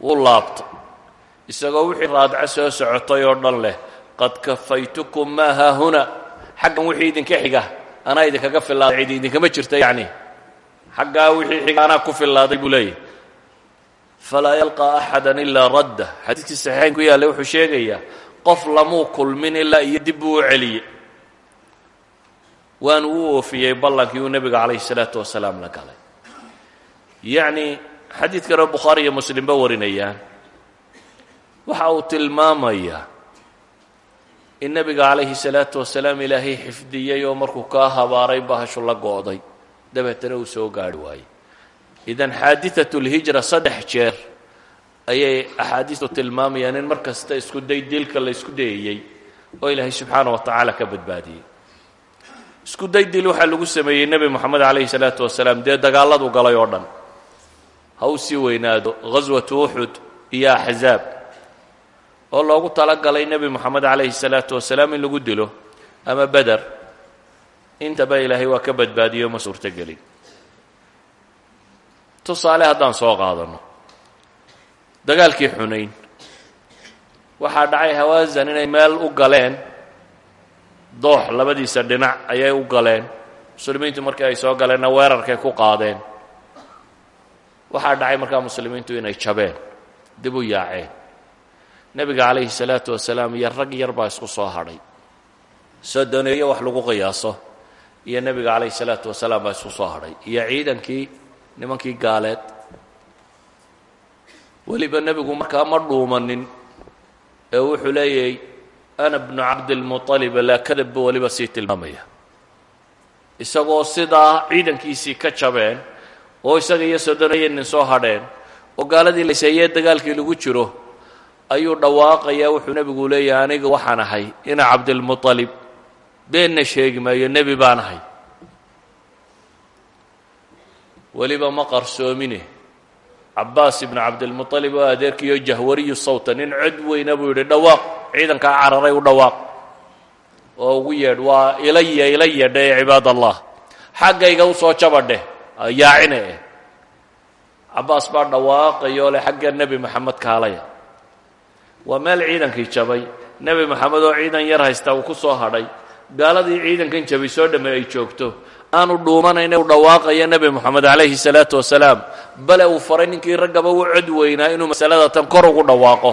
Wuu laabtay. Isagoo wixii raadco soo socotay oo dhan leh qad kafaytukum maa haahuna xaggan wixii idinka xiga anaa idinkaga fillaaday cid idinkama jirta yacni. Xaggaa wixii xiga anaa ku fillaaday buu leeyahy falaa yalqaa axada ilaa radda. Xadiidkii saxiixayn ku yaallay wuxuu sheegayaa qof lamuu kulmin ilaa iyo dib buu u celiyey. Waanu u oofiyey ballankii uu salaatu wasalaam la galay. Yacni xadiid kaleo bukhaari iyo muslimba warinayaan. Waxa uu tilmaamayaa in nebiga calayhi salaatu wasalaam ilaahay xifdiyey oo markuu kaa habaaray bahashu la go-day dabeetana uu soo gaadhi waayey. Idan xaadiat lhijra saddex jeer ayay axaadiistu tilmaamayaan in mar kasta isku day dilka la isku dayayey oo ilaahay subxaana wa tacaala ka badbaadiyey. Isku day dil waxaa lagu sameeyey nebi moxamed calayhi salaatu wasalaam dee dagaaladu galay oo dhan? Ha u sii weynaado. Ghaswatu uxud iyo axzaab oo loogu talagalay nebi moxamed calayhi salaatu wasalaam in lagu dilo ama beder intaba ilaahay waa ka badbaadiyo ma suurtogelin tusaale haddaan soo qaadanno dagaalkii xunayn waxaa dhacay hawaasan inay meel u galeen doox labadiisa dhinac ayay u galeen muslimiintu markii ay soo galeenna weerarkay ku qaadeen. Waxaa dhacay markaa muslimiintu inay jabeen dib u yaaceen nebiga calayhi salaatu wasalaam iyo rag yar baa isku soo hadhay. Sodoneeyo wax lagu qiyaaso iyo nebiga calayhi salaatu wasalaam baa isku soo hadhay. Iyo ciidankii nimankii gaaleed. Weliba nebigu markaa ma dhuumanin ee wuxuu leeyahay ana bnu cabdilmuطalib laa kadab bu weliba sii tilmaamaya. Isagoo sidaa ciidankiisii ka jabeen oo isaga iyo sodoneeyo nin soo hadheen oo gaaladii layseeyee dagaalkii lagu jiro ayuu dhawaaqayaa wuxuu nebigu leeyahay aniga waxaan ahay ina cabdilmuطalib beenna sheegi maayo nebi baan ahay. Weliba ma qarsoomine. Cabbaas ibnu cabdilmuطalib oo adeerkiiyo jahwariyu sawta nin cod weyna buu yidhi dhawaaq ciidankaa cararay u dhawaaq. Oo ugu yeedh waa ilaya ila yadhe ee cibaad allah xaggayga u soo jabadheh yaacine eh. Baa dhawaaqayoo leh xagga nebi moxamed kaalaya waa meel ciidankii jabay. Nebi moxamed oo ciidan yar haysta uu ku soo hadhay. Gaaladii ciidankan jabay soo dhamme ay joogto. Aanu dhuumanayna u dhawaaqaya nebi moxamed calayhi salaatu wasalaam. Bale uu faray ninkii raggaba u cod weynaa inuu masalada tan kor ugu dhawaaqo.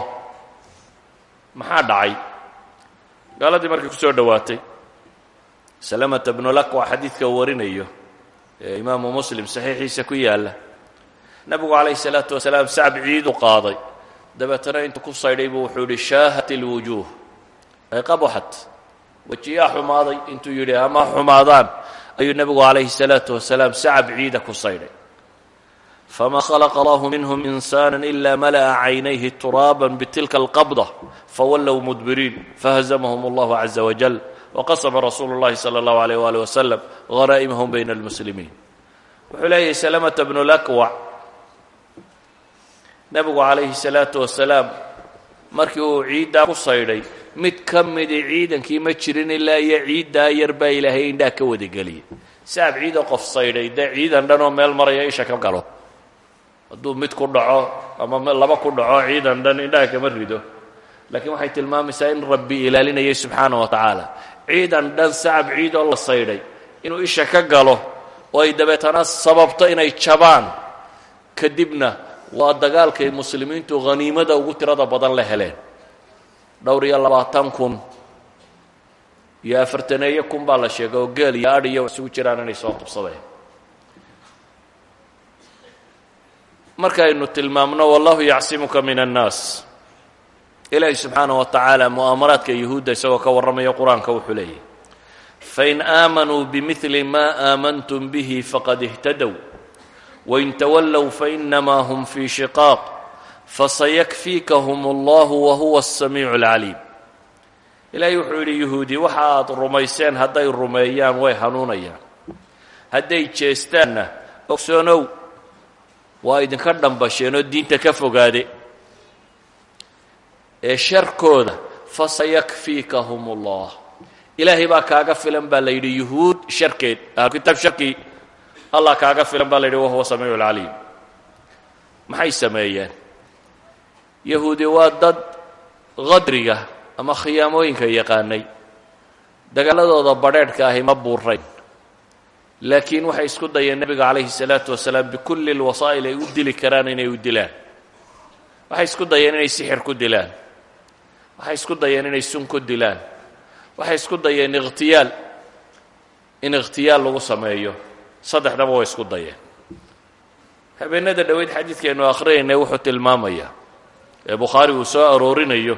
Maxaa dhacay? Gaaladii markay ku soo dhowaatay salamata bnulakwa xadiidka uu warinayo ee imaamu muslim saxiixiisa ku yaalla. Nebigu calayhi salaatu wasalaam sacab ciid u qaaday dabeetana intuu ku saydhay buu wuxuu yidhi shaahat ilwujuuh ay qabaxat wejiyaa xumaaday intuu yidhi ama xumaadaan? Ayuu nebigu calayhi salaatu wasalaam sacab ciida ku saydhay. Fama khalaqa allahu minhum insaana ila mala'a caynayhi turaaban bitilka alqabda fawallow mudbiriin fahazamahum allahu caza wajal waqasama rasuulu llahi sala allahu alayh waalih wasalam hanaa'imahum bayna almuslimiin. Wuxuu leeyahay salamata bnu lakwac nebigu calayhi salaatu wasalaam markii uu ciiddaa ku saydhay mid ka midi ciidankii ma jirin ilaa iyo ciiddaa yar baa ilaahay indhaa ka wadageliyay sacab ciidoo qof saydhay dee ciidan dhan oo meel maraya isha ka galo. Hadduu mid ku dhaco ama laba ku dhaco ciidan dhan indhaha kama rido. Laakiin waxay tilmaamaysaa in rabbi ilaalinayay subxaana wa tacaala. Ciidan dhan sacab ciid oo la saydhay inuu isha ka galo oo ay dabeetana sababto inay jabaan kadibna waa dagaalkay muslimiintu haniimada ugu tirada badan la heleen. Dhowr iyo labaatan kun iyo afartaneeyo kun baa la sheegay oo geel iyo adh iyo isugu jiraan inay soo qabsadeen markaynu tilmaamno wallahu yacsimuka min annaas. Ilaahi subxaanah wa tacaala mu'aamaraadka yuhuudda isagoo ka warramaya qur'aanka wuxuu leeyahy fain aamanuu bimili ma aamantum bihi faqad ihtadow wain tawallow fainamaa hum fii shiqaaq fasayakfiikahum allahu wahuwa asamiicu alcaliim ilaahay wuxuu yidhi yuhuudi waxa aad rumayseen hadday rumeeyaan way hanuunayaan hadday jeestaanna ogsoonow waa idinka dhambasheen oo diinta ka fogaade ee sharkooda fasayakfiikahum ullah ilaahay baa kaaga filan baa la yuhuud sharkeed ahlukitaab sharkii allah kaaga filan baa la yidhi wahuwa samiicu alcaliim maxay sameeyeen? Yahuudi waa dad qadriga ama khiyaamooyinka yaqaanay. Dagaaladooda badrheedhka ahi ma buurayn laakiin waxay isku dayeen nebiga calayhi salaatu wasalaam bikulli lwasaa'il ay u dili karaan inay u dilaan. Waxay isku dayeen inay sixir ku dilaan. Waxay isku dayeen inay sun ku dilaan. Waxay isku dayeen ikhtiyaal. In ikhtiyaal lagu sameeyo saddexdaba way isku dayeen. Habeenada dhoweyd xadiidkaynu akhrinaynay wuxuu tilmaamayaa ee bukhaari uu soo aroorinayo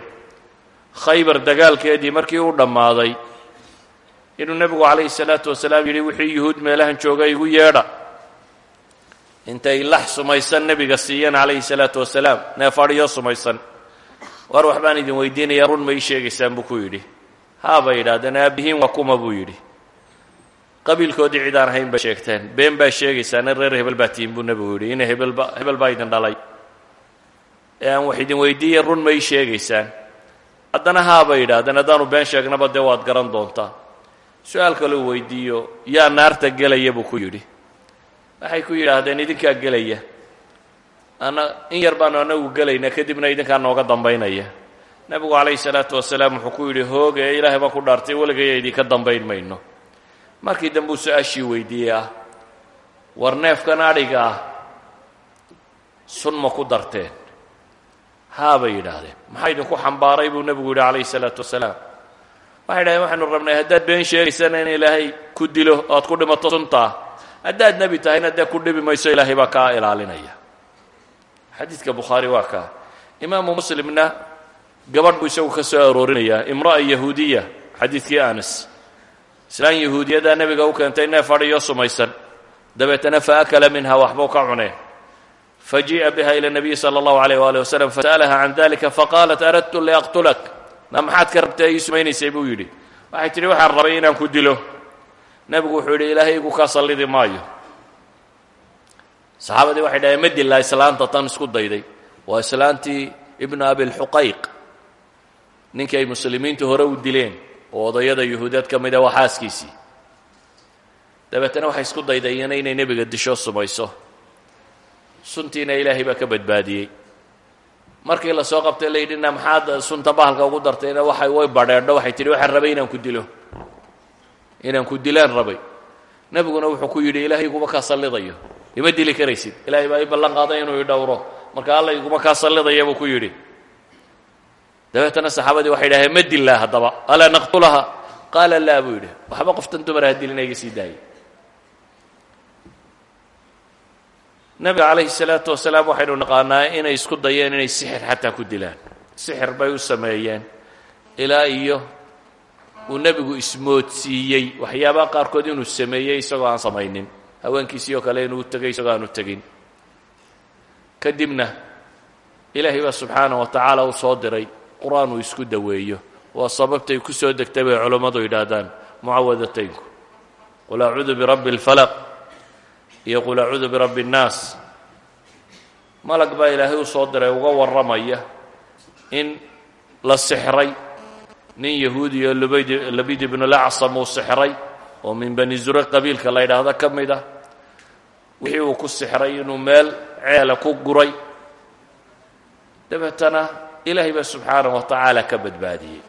khaybar dagaalkeedii markii uu dhammaaday inuu nebigu calayhi salaatu wasalaam yidhi wixii yuhuud meelahan jooga igu yeedha. Intay lax sumaysan nebiga siiyeen calayhi salaatu wasalaam neef adhiyo sumaysan. War waxbaan idin weydiinaya run ma ii sheegaysaan buu ku yidhi. Haa bay yidhahdeen aabbihiin waa kuma buu yidhi qabiilkoodii cid aan ahayn bay sheegteen. Been baa sheegaysaan reer hebel baa tihiin buu nebigu yidhi ina hebelba hebel baa idin dhalay. Ee aan wax idin weydiiye run ma ii sheegaysaan. Haddana haa bay yidhahdeen haddaanu been sheegnaba dee waad garan doontaa. Su'aal kaleu weydiiyo yaa naarta gelaya buu ku yidhi. Waxay ku yidhaahdeen idinkaa gelaya. Ana in yar baanu anagu gelayna kadibna idinkaa nooga dambaynaya. Nebigu calayhi salaatu wasalaam wuxuu ku yidhi hooge ilaahay baan ku dhaartay weligaya idinka dambayn mayno markii dambe uu su'aashii weydiiyey ah war neefkan adhiga sun ma ku darteen. Haa bay yidhaahdeen. Maxaa idinku xambaaray? buu nebigu yidhi calayhi salaatu wasalaam. Waxay dhahdeen waxaynu rabnay haddaad been sheegaysana in ilaahay ku dilo oad ku dhimato suntaa haddaad nebi tahayna dee ku dhibi mayso ilaahay baa kaa ilaalinaya. Xadiidka bukhaari waa kaa. Imaamu muslimna gabadh buu isagu ka soo aroorinayaa imra'a yahuudiya xadiidkii anas islaan yahuudiyadaa nebiga u keentay neef adhiyo sumaysan. Dabeetana fa akala minha waxbuu ka cuneen fajii'a biha ila nabiyi sala allahu alayh waali wasalam fasa'alaha can dalika faqaalat aradtu liaqtulak? Na maxaad ka rabtay ii sumaynaysay? buu yidhi. Waxay tidhi waxaan rabay inaan ku dilo. Nebigu wuxuu yidhi ilaahay igu kaa sallidi maayo. Saxaabadii waxay dhaheen ma dillaa islaanta tan isku dayday. Waa islaantii ibnu abilxuqayq ninkii ay muslimiintu hore u dileen oo odayada yuhuudeed ka mida waa xaaskiisii. Dabeetana isku daydayeen inay nebiga disho sumayso. Suntiina ilaahay baa ka markii la soo qabtay la maxaad sunta bahalka ugu dartayna waxay way badheedho waxay tihi waxaan rabay inaan ku dilo. Inaan ku dilaan rabay. Nebiguna wuxuu ku yidhi ilaahay iguma kaa sallidayo ima dili karaysid. Ilaahay baa ii ballan qaaday inuu idhowro marka alla iguma kaa sallidaya ku yidhi dabeetana saxaabadii waxay dhaheen ma dillaa haddaba alaa naqtulaha. Qaala laa buu yidhi. Waxba qoftan dumara ha dilina iga sii daayay salaatu wasalaam waxaynu naqaanaa inay isku dayeen inay sixir xataa ku dilaan. Sixir bay u sameeyeen. Ilaa iyo uu nebigu ismoodsiiyey. Waxyaabaha qaarkood inuu sameeyey isagoo aan samaynin. Haweenkiisii oo kale inuu tegay isagoo aanu tegin. Kadibna ilaahay baa subxaanah wa tacaala soo diray qur'aan uu isku daweeyo. Waa sababtay ku soo degtay bay culammadu yidhaahdaan. Mucawadataynku qul acuudu birabbi اlfalaq iyo qul acuudu birabbi اnnaas malag baa ilaahay u soo diray uga warramaya in la sixray nin yahuudi oo lubyd labid ibnulacsam uu sixray oo min bani zure qabiilka la yidhaahdo ka mid ah. Wixii uu ku sixray inuu meel ceela ku guray. Dabeetana ilaahay baa subxaanah wa tacaala ka badbaadiyey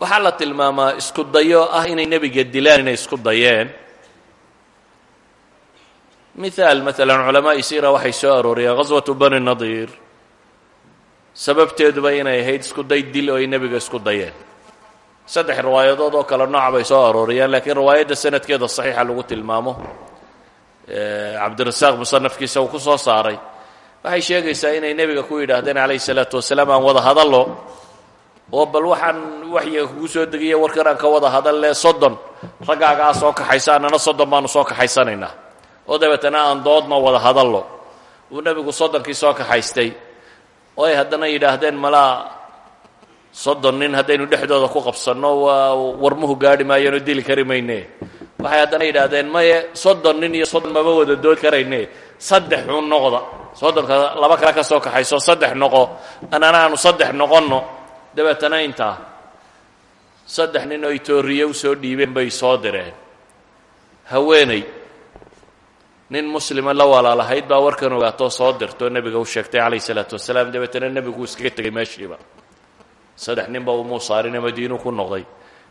waxaa la tilmaamaa isku dayo ah inay nebiga dilaan inay isku dayeen mihaal maalan culamaa'i siira waxay soo arooriyeen ghaswatu bani nadiir sababteeduba inay ahayd isku day dil oo ay nebiga isku dayeen saddex riwaayadood oo kale nooc bay soo arooriyeen laakiin riwaayadda sanadkeeda saxiixa lagu tilmaamo cabdirasaaq musanafkiisa uu ku soo saaray waxay sheegaysaa inay nebiga ku yidhaahdeen calayhi salaatu wasalaam aan wada hadallo. Oo bal waxaan waxyiga kugu soo degiya warkan aan ka wada hadalle soddon. Raggaagaa soo kaxaysa annana soddon baanu soo kaxaysanaynaa. Oo dabeetana aan doodno wada hadallo. Uu nebigu soddonkii soo kaxaystay. Oo ay haddana yidhaahdeen malaa soddon nin haddaynu dhexdooda ku qabsanno waa warmuhu gaadhi maayeenoo dili kari mayne waxay haddana yidhaahdeen maye soddon nin iyo soddon maba wada dood karayne saddex uun noqda soddonka laba kale ka soo kaxayso saddex noqo. Annana aanu saddex noqonno. Dabeetana intaa saddex nin oo itooriye u soo dhiibeen bay soo direen. Haweeney nin muslima la walaalahayd baa warkan ogaatoo soo dirtoo nebiga u sheegtay calayhi salaatu wasalaam. Dabeetana nebigu iskaga tegay meeshiiba. Saddex ninba umuu saarine madiinuu ku noqday.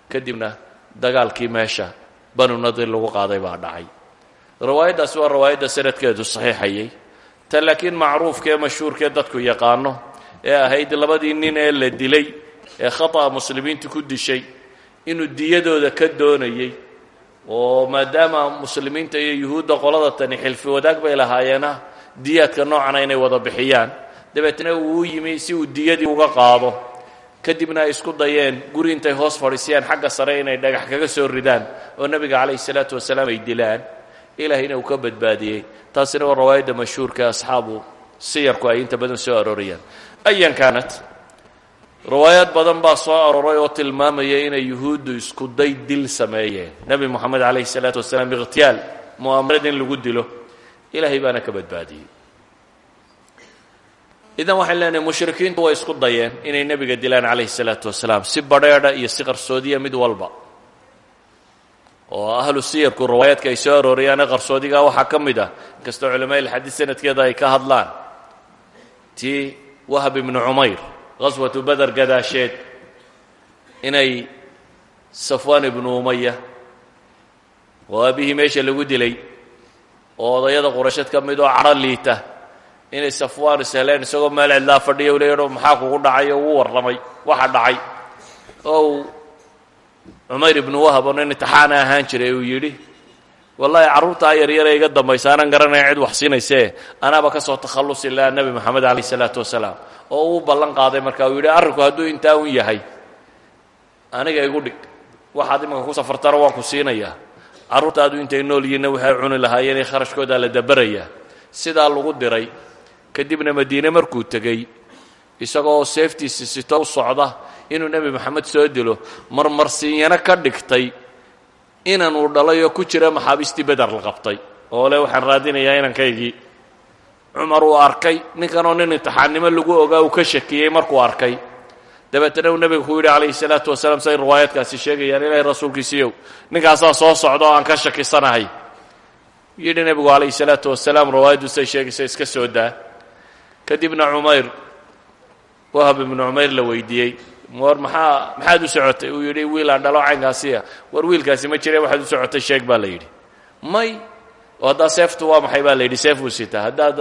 Kadibna dagaalkii meesha banu nadir lagu qaaday baa dhacay riwaayaddaasi waa riwaayadda sanadkeedu saxiixayay. Ta laakiin macruufkaee mashhuurkaee dadku yaqaano ee ahayd labadii nin ee la dilay ee khata'a muslimiinta ku dishay inuu diyadooda ka doonayey oo maadaama muslimiinta iyo yuhuudda qolada tani xilfi wadaag bay lahaayeena diyaadka noocana inay wada bixiyaan. Dabeetna uu yimi si uu diyadii uga qaado. Kadibna ay isku dayeen guri intay hoos fadhiisiyaan xagga sare inay dhagax kaga soo ridaan oo nebiga calayhi salaatu wasalaam ay dilaan ilaahayna uu ka badbaadiyey. Taasina waa rawaayadda mashhuurka asxaabu siyarku ay inta badan soo aroorayaan ayan kaanat riwaayaad badan baa soo aroray oo tilmaamaya inay yuhuuddu isku day dil sameeyeen. Nebi moxamed calayhi salaatu wasalaam ikhtiyaal mu'aamarad in lagu dilo ilaahay baana ka badbaadiyey. Idan waxayn leenahay mushrikiintu way isku dayeen inay nebiga dilaan calayhi salaatu wasalaam si badrheedha iyo si qarsoodiya mid walba oo ahlu siyarku riwaayaadka ay soo aroorayaan ee qarsoodigaa waxaa ka mid ah. Inkastoo culamaa'i ilxadiid sanadkeeda ay ka hadlaan tii wahab ibnu cumayr qaswatu beder gadaasheed inay safwaan ibnu umaya oo aabihii meesha lagu dilay oo odayada qurasheed ka oo cadho liita inay safwaan isheleen isagoo meel cidlaa fadhiya u maxaa kugu dhacay? Oo warramay waxa dhacay. Oo cumayr ibnu wahab oo nin intixaana ahaan jiray uu yidhi wallahi carruurtaa yaryare iga dambaysa anaan garanaya cid wax siinaysee anaaba ka soo takhallusi laha nebi moxamed calayh isalaatu wasalaam. Oo uu ballan qaaday marka uu yidhi arrinku hadduu intaa un yahay aniga igu dhig. Waxaad imanka ku safartana waan ku siinayaa. Carruurtaadu intay nool yihiinna waxay cuni lahaayeenee kharashkoodaa la daberayaa sidaa lagu diray kadibna madiine markuu tegey isagoo seeftiisi sito socda inuu nebi moxamed soo dilo marmarsiinyano ka dhigtay inanuu dhalay oo ku jira maxaabiistii beder la qabtay. Oo le waxaan raadinayaa inankaygii. Cumar uu arkay ninkanoo nin imtixaannimo lagu ogaa uu ka shakiyey markuu arkay. Dabeetana uu nebiga ku yidhi calayhi salaatu wasalaam say riwaayaadkaasi sheegayaan ilaahay rasuulkiisiiyow ninkaasaa soo socda aan ka shakisanahay. Yidhi nebigu calayhi salaatu wasalaam riwaayaddu say sheegaysa iska soo daa. Kadibna cumayr wahab ibnu cumayr la weydiiyey war maxaa maxaad u socotay? Uu yidhi wiil aan dhalo caynkaasiya war wiilkaasi ma jire waxaad u socotay sheeg baa la yidhi. May oo haddaa seeftu waa maxay? baa la yidhi. Seef uu sitaa haddaad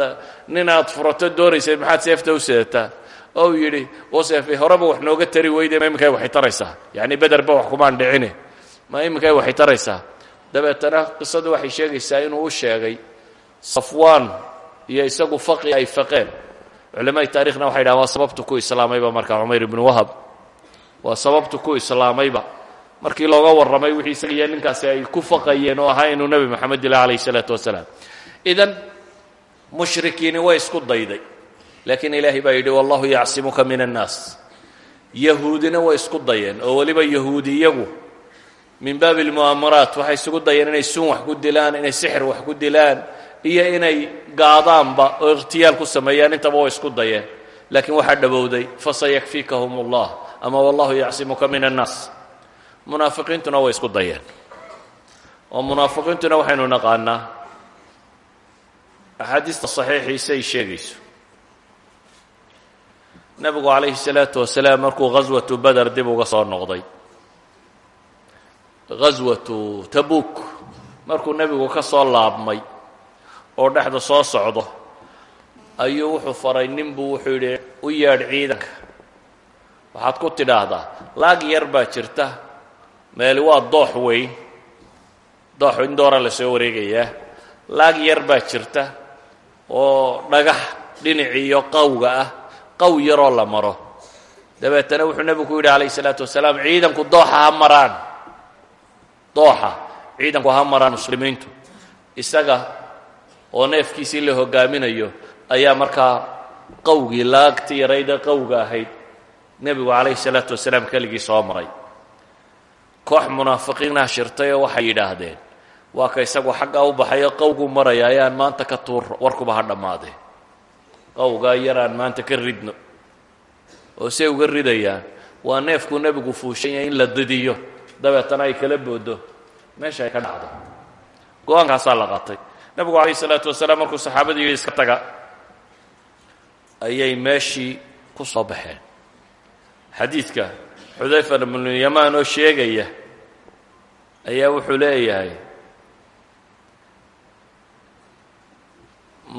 nin aad furato doonaysad maxaad seefta u sidataa oo uu yidhi oo seefay horeba wax nooga tari weyde ma iminkay waxay taraysaa. Yacni bederba wax kumaan dhicine ma iminkay waxay taraysaa. Dabeetana qisadu waxay sheegaysaa inuu u sheegay safwaan iyo isagu faqi ay faqeen. Culamai taarikhna waxay dhahan waa sababtu ku islaamayba markaa cumayr ibnu wahab waa sababtu ku islaamayba markii looga warramay wixii isaga iyo ninkaasi ay ku faqayeen oo ahaa inuu nebi moxamed dila calayh isalaatu idan mushrikiini way isku dayday. Laakiin ilaahay baa wallahu yacsimuka min annaas. Yahuudina way isku dayeen oo weliba yahuudi iyagu min baabi almu'aamaraat waxay isugu dayeen inay sun wax ku dilaan inay sixir wax ku dilaan iyo inay gaadaanba oo ikhtiyaal ku sameeyaan. Intaba way isku dayeen. Laakiin waxaa dhowowday fasayakfikahum ama wallahu yacsimuka min annaas. Munaafiqiintuna way isku dayeen. Oo munaafiqiintuna waxaynu naqaanaa axaadiista saxiixiisay sheegayso. Nebigu calayhi salaatu wasalaam markuu ghaswatu beder dib uga soo noqday ghaswatu tabuuk markuu nebigu ka soo laabmay oo dhexda soo socdo ayuu wuxuu faray nin buu wuxuu yidhi u yeedh ciidanka waxaad ku tidhaahdaa laag yar baa jirta. Meeli waa doox weyn. Dooxu in doora la soo wareegayaa. Laag yar baa jirta oo dhagax dhinaci iyo qawga ah qaw yaroo la maro. Dabeetana wuxuu nebigu ku yidhi calayhi salaatu wasalaam ciidanku dooxa ha maraan. Dooxa ciidanku ha maraan muslimiintu. Isaga oo neefkiisii la hogaaminayo ayaa markaa qawgii laagti yarayda qawga ahayd nebigu calayhi salaatu wasalaam keligii soo maray. Koox munaafiqiinah shirtay oo waxay yidhaahdeen waa ka isagu xaggaa u baxayo qawgu maraya ayaan maanta ka tuur warkuba ha dhammaadee qawgaa yaraan maanta ka ridno. Oo say uga ridayaan waa neefkuu nebigu fuushan yahay in la didiyo dabeetana ay kala booddo meesha ay ka dhacdo. Go'aankaasaa la qatay nebigu calayhi salaatu wasalaam markuu saxaabadii iska taga ayay meeshii ku soo baxeen xadiidka xudayfa bnu yamaan oo sheegaya ayaa wuxuu leeyahay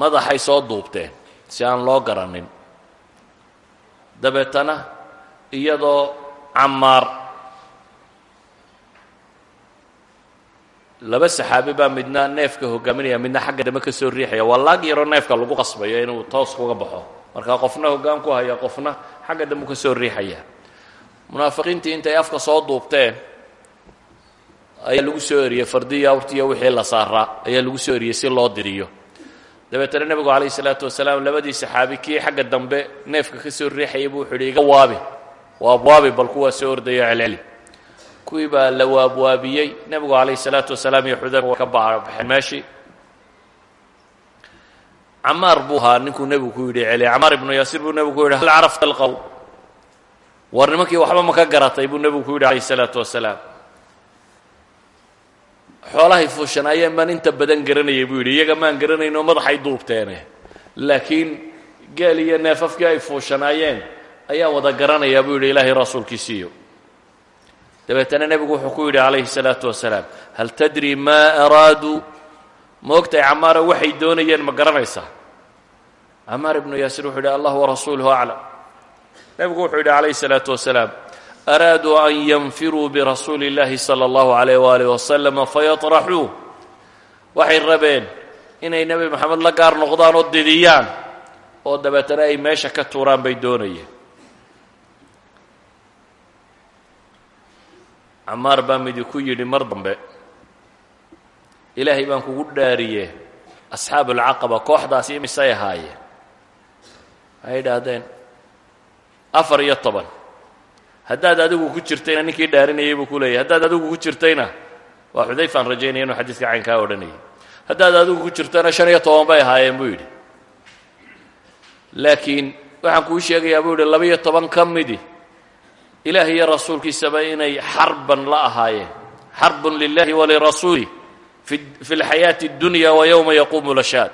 madaxay soo duubteen si aan loo garanin. Dabeetana iyadoo camaar laba saxaabi baa midna neefka hogaaminaya midna xagga dambe ka soo riixaya. Waa laag yaroo neefka lagu qasbayo inuu toos kuga baxo markaa qofna hoggaan haya qofna xagga dambe ka soo riixaya. Munaafiqiintii intay afka soo duubteen ayaa lagu soo eriyey fardiya awrtiiyo wixii la saaraa ayaa lagu soo eriyey si loo diriyo. Dabeetana nebigu calayhi salaatu wasalaam labadii saxaabi xagga dambe neefka ka soo riixayay buu yidhi iga waabi waabwaabi bal kuwaa soo ordayo celceli. Kuwii baa la waabwaabiyey nebigu calayhi salaatu wasalaam iyo waa ka baxeen meeshii camaar buu ahaa ninkuu nebigu ku yidhi celi camaar ibnu yaasiir buu nebigu ku yidhi hal carafta alqow war nimankii waxba ma ka garatay buu nebigu ku yidhi calayhi salaatu wasalaam. Xoolahay fuushanaayeen baan inta badan garanayay buu yidhi iyaga maan garanaynoo madaxay duubteene. Laakiin geel iyo neefafkii ay fuushanaayeen ayaa wada garanayaa buu yidhi ilaahay rasuulkiisiiyo dabeetana nebigu wuxuu ku yidhi calayhi salaatu wasalaam hal tadri maa araaduu ma ogtahay camaara waxay doonayeen ma garanaysaa camaar ibnu yaasiir wuxuu yidhi allah warasuuluhu aclam nebigu wuxuu yidhi calayhi salaatu wasalaam araaduu an yanfiruu birasuuli اllahi salى اllahu alayh waalih wasalama fayaطraxuu waxay rabeen inay nebi moxamed la gaar noqdaan oo didiyaan oo dabeetana ay meesha ka tuuraan bay doonayeen camaar baa midi ku yidhi mar dambe ilaahay baan kugu dhaariye asxaab alcaqaba kooxdaasi imisay ahaayeen waxay idhaahdeen afar iyo toban. Haddaad adigu ku jirtayna ninkii dhaarinayay buu ku leeyahy adigu ku jirtayna waa xudayfaan rajaynaya inuu xadiidka caynkaa odhanayay. Haddaad adigu ku jirtana shan iyo toban bay ahaayeen buu yidhi. Laakiin waxaan kuu sheegayaa buu yidhi laba-iyo toban ka midi. Ilaah iyo rasuulkiisaba inay xarban la ahaayeen. Xarbun lilahi walirasuulih fi اlxayaati اdunya wa yowma yaquumu lashaad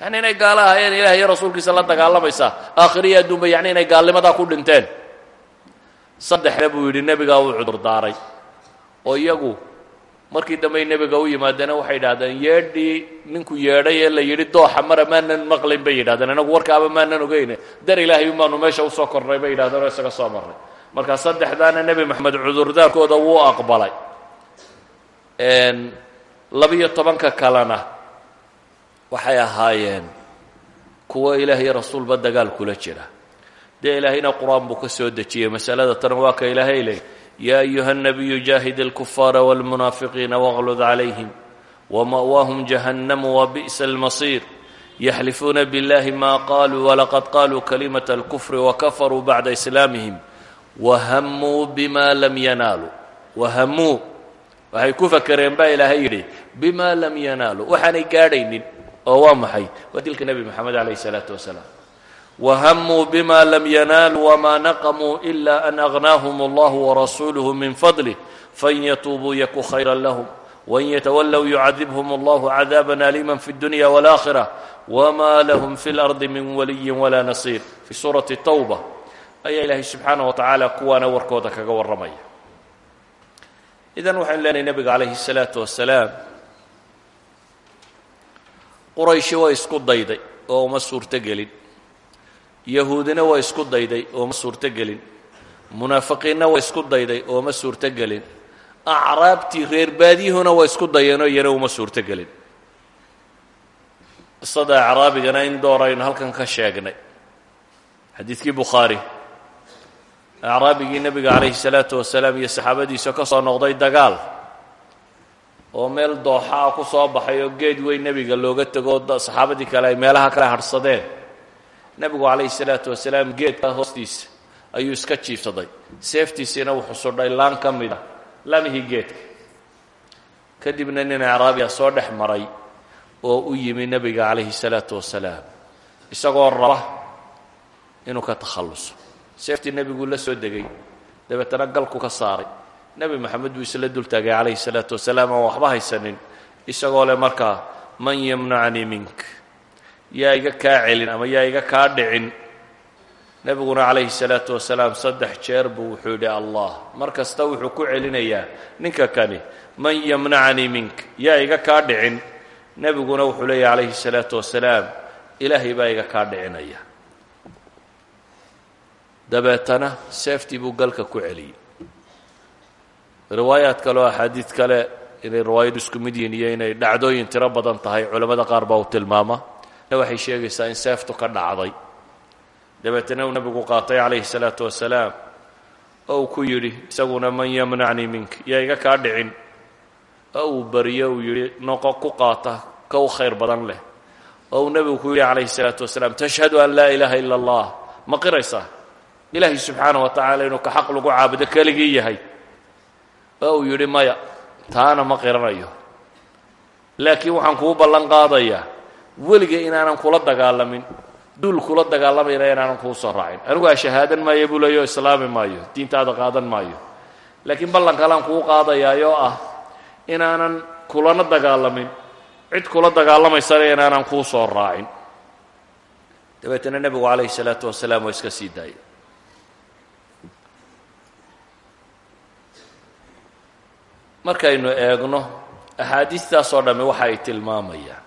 yani inay gaalo ahaayeen ilah iyo rasuulkiisa la dagaalamaysaa aakhiriya adduunba yani inay gaalnimadaa ku dhinteen. Saddexna buu yidhi nebigaa uu cudur daaray oo iyagu markii dambey nebiga u yimaadeena waxay yidhahdeen yeedhii ninku yeedhay ee la yidhi dooxa mara maanan maqlayn bay yidhahdeen inagu warkaaba maanan ogeyne dar ilaahay umaanu meesha u soo kornay bay yidhahdeen oo isaga soo marray. Marka saddexdaana nebi moxamed cudurdaarkooda wuu aqbalay labiyo tobanka kalena waxay ahaayeen kuwo ilaah iyo rasuulba dagaal kula jira dee ilaahayna qur-aan buu ka soo dejiyey masalada tan waa ka ilaahay leh yaa ayuha الnabiyu jaahid اlkufaara wاlmunaafiqiina wاglud calayhim wma'waahum jahannamu wabi'sa اlmasiir yaxlifuuna biاllahi ma qaluu walaqad qaluu kalimaة اlkufri wakafaruu bacda islaamihim wahamuu bima lam yanaaluu wahamuu waxay ku fakereen baa ilaahay yidhi bima lam yanaaluu waxaanay gaadhaynin oo waa maxay waa dilka nebi moxamed calayh الsalaatu wasalaam wahamuu bima lam yanaaluu wma naqamuu ila an agnaahum allahu warasuuluhu min fadlih fain yatuubuu yaku khayra lahum wain yatawallow yucadibhum allahu cadaaba alima fi اdunya wاlآkhirة wma lahm fi اlardi min waliyi walaa nasiir fi suurati tawba ayaa ilaahay subxaanah wa tacaala kuwaana warkooda kaga warramaya idan waxaynu leenahay nebiga calayhi الsalaatu wasalaam qurayshi waa isku dayday oo uma suurto gelin yahuudina waa isku dayday oo ma suurto gelin munaafiqiinna waa isku dayday oo ma suurto gelin acraabtii reer baadiyuhuna waa isku dayeenoo iyana uma suurto gelin qisada acraabigana in door aynu halkan ka sheegnay. Xadiidkii bukhaari acraabigii nebiga calayhi salaatu wasalaam iyo saxaabadiisa ka soo noqday dagaal oo meel dooxa ah ku soo baxay oo geed weyn nebiga looga tego saxaabadii kale ay meelaha kale hadhsadeen nebigu calayhi salaatu wasalaam geedka hoostiisa ayuu iska jiifsaday. Seeftiisiina wuxuu sudhay laan ka mid a lamihii geedka. Kadibna nin acraabiya soo dhex maray oo u yimi nebiga calayhi salaatu wasalaam isagoo raba inuu ka takhalluso seeftii nebiguu la soo degay. Dabeetana galku ka saaray. Nebi moxamed buu isla dul taagay calayhi salaatu wasalaam aan waxba haysanin. Isagoo leh markaa man yamnacnii mink. Yaa iga kaa celin ama yaa iga kaa dhicin. Nebiguna calayhi salaatu wasalaam saddex jeer buu wuxuu yidhi allah. Mar kasta wuxuu ku celinayaa ninka kani man yamnacnii mink. Yaa iga kaa dhicin. Nebiguna wuxuu leeyahy calayhi salaatu wasalaam ilaahay baa iga kaa dhicinaya dabeetana seeftii buu galka ku celiyey. Riwaayaad kale oo axaadiid kale inay riwaayadu isku mid yihiin iyo inay dhacdooyin tiro badan tahay culimmada qaar baa u tilmaama. Waxay sheegaysaa in seeftu ka dhacday. Dabeetana uu nebigu qaatay calayhi salaatu wasalaam oo ku yidhi isaguna man yamnacnii mink yaa iga kaa dhicin. Oo uu bariyo uu yidhi noqo ku qaata ka u khayr badan leh. Oo uu nebigu ku yidhi calayhi salaatu wasalaam tashhadu an laa ilaaha ila allah. Ma qiraysaa ilaahay subxaana wa tacaala inuu ka xaq lagu caabudo keligii yahay. Oo uu yidhi maya taana ma qiranayo. Laakiin waxaan kuu ballan qaadayaa weliga inaanan kula dagaalamin duul kula dagaalamayna inaanan kuu soo raacin. Anigu aa shahaadan maayo buu leeyo islaami maayo diintaada qaadan maayo. Laakiin ballan kalean kuu qaadayaayoo ah inaanan kulana dagaalamin cid kula dagaalamaysana inaanan kuu soo raacin. Dabeetana nebigu calayhi salaatu wasalaam waa iska sii daayay markaynu eegno axaadiistaasoo dhamme waxa ay tilmaamayaan.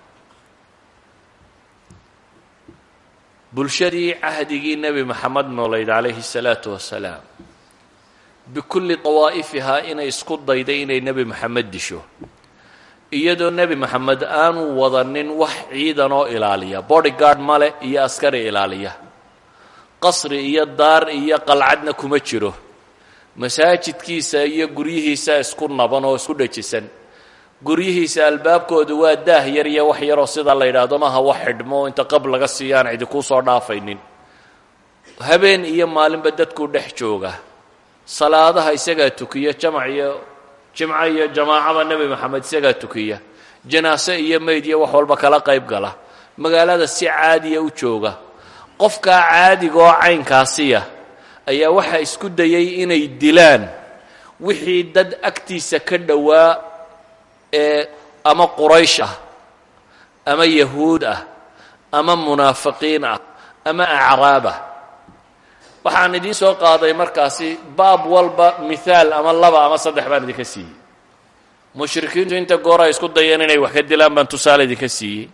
Bulshadii cahdigii nebi moxamed noolayd calayhi الsalaatu wasalaam bikulli dawaa'ifihaa inay isku dayday inay nebi moxamed disho. Iyadoo nebi moxamed aanu wadanin wax ciidan oo ilaaliya bodyguard male iyo askari ilaaliya. Qasri iyo daar iyo qalcadna kuma jiro masaajidkiisa iyo guryihiisa isku naban oo isku dhejisan. Guryihiisa albaabkoodu waa daah yar iyo wax yaroo sidaa la yidhaahdo maaha wax xidhmo inta qab laga siiyo aan cidi kuu soo dhaafaynin. Habeen iyo maalinba dadkuu dhex jooga. Salaadaha isagaa tukiya jamac iyo jimco iyo jamaacaba nebi moxamed isagaa tukiya. Janaase iyo meyd iyo wax walba kala qayb gala. Magaalada si caadiya u jooga. Qofkaa caadigaoo caynkaasiya ayaa waxaa isku dayay inay dilaan wixii dad agtiisa ka dhowaa ee ama quraysh ah ama yahuud ah ama munaafiqiin ah ama acraab ah. Waxaan idiin soo qaaday markaasi baab walba mihaal ama laba ama saddex baan idinka siiyey. Mushrikiintu inta goor ay isku dayeen inay wax ka dilaan baan tusaale idinka siiyey.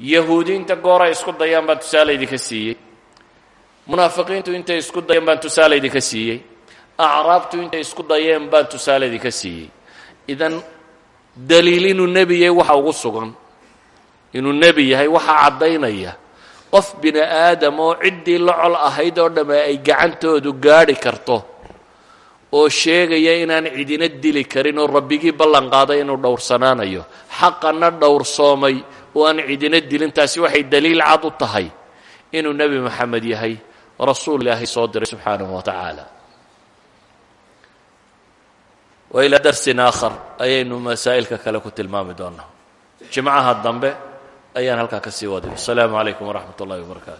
Yahuudi inta goor ay isku dayaan baan tusaale idinka siiyey munaafiqiintu intay isku dayeen baan tusaale idinka siiyey. Acraabtu intay isku dayeen baan tusaale idinka siiyey. Idan daliil inuu nebi yahay waxa ugu sugan inuu nebi yahay waxaa caddaynaya qof bini aadam oo ciddii la col ahayd oo dhamme ay gacantoodu gaadhi karto oo sheegaya inaan cidina dili karin oo rabbigii ballan qaaday inuu dhowrsanaanayo xaqanna dhowrsoomay oo aan cidina dilin taasi waxay daliil cad u tahay inuu nebi moxamed yahay rasuul ilaahay soo diray subxaanahu wa tacaala. Wa ilaa darsin aakhar ayaynu masaa'ilka kale ku tilmaami doonaa. Jimcaha dambe ayaan halkaa ka sii waday asalaamu calaykum waraxmat ullahi wabarakaatu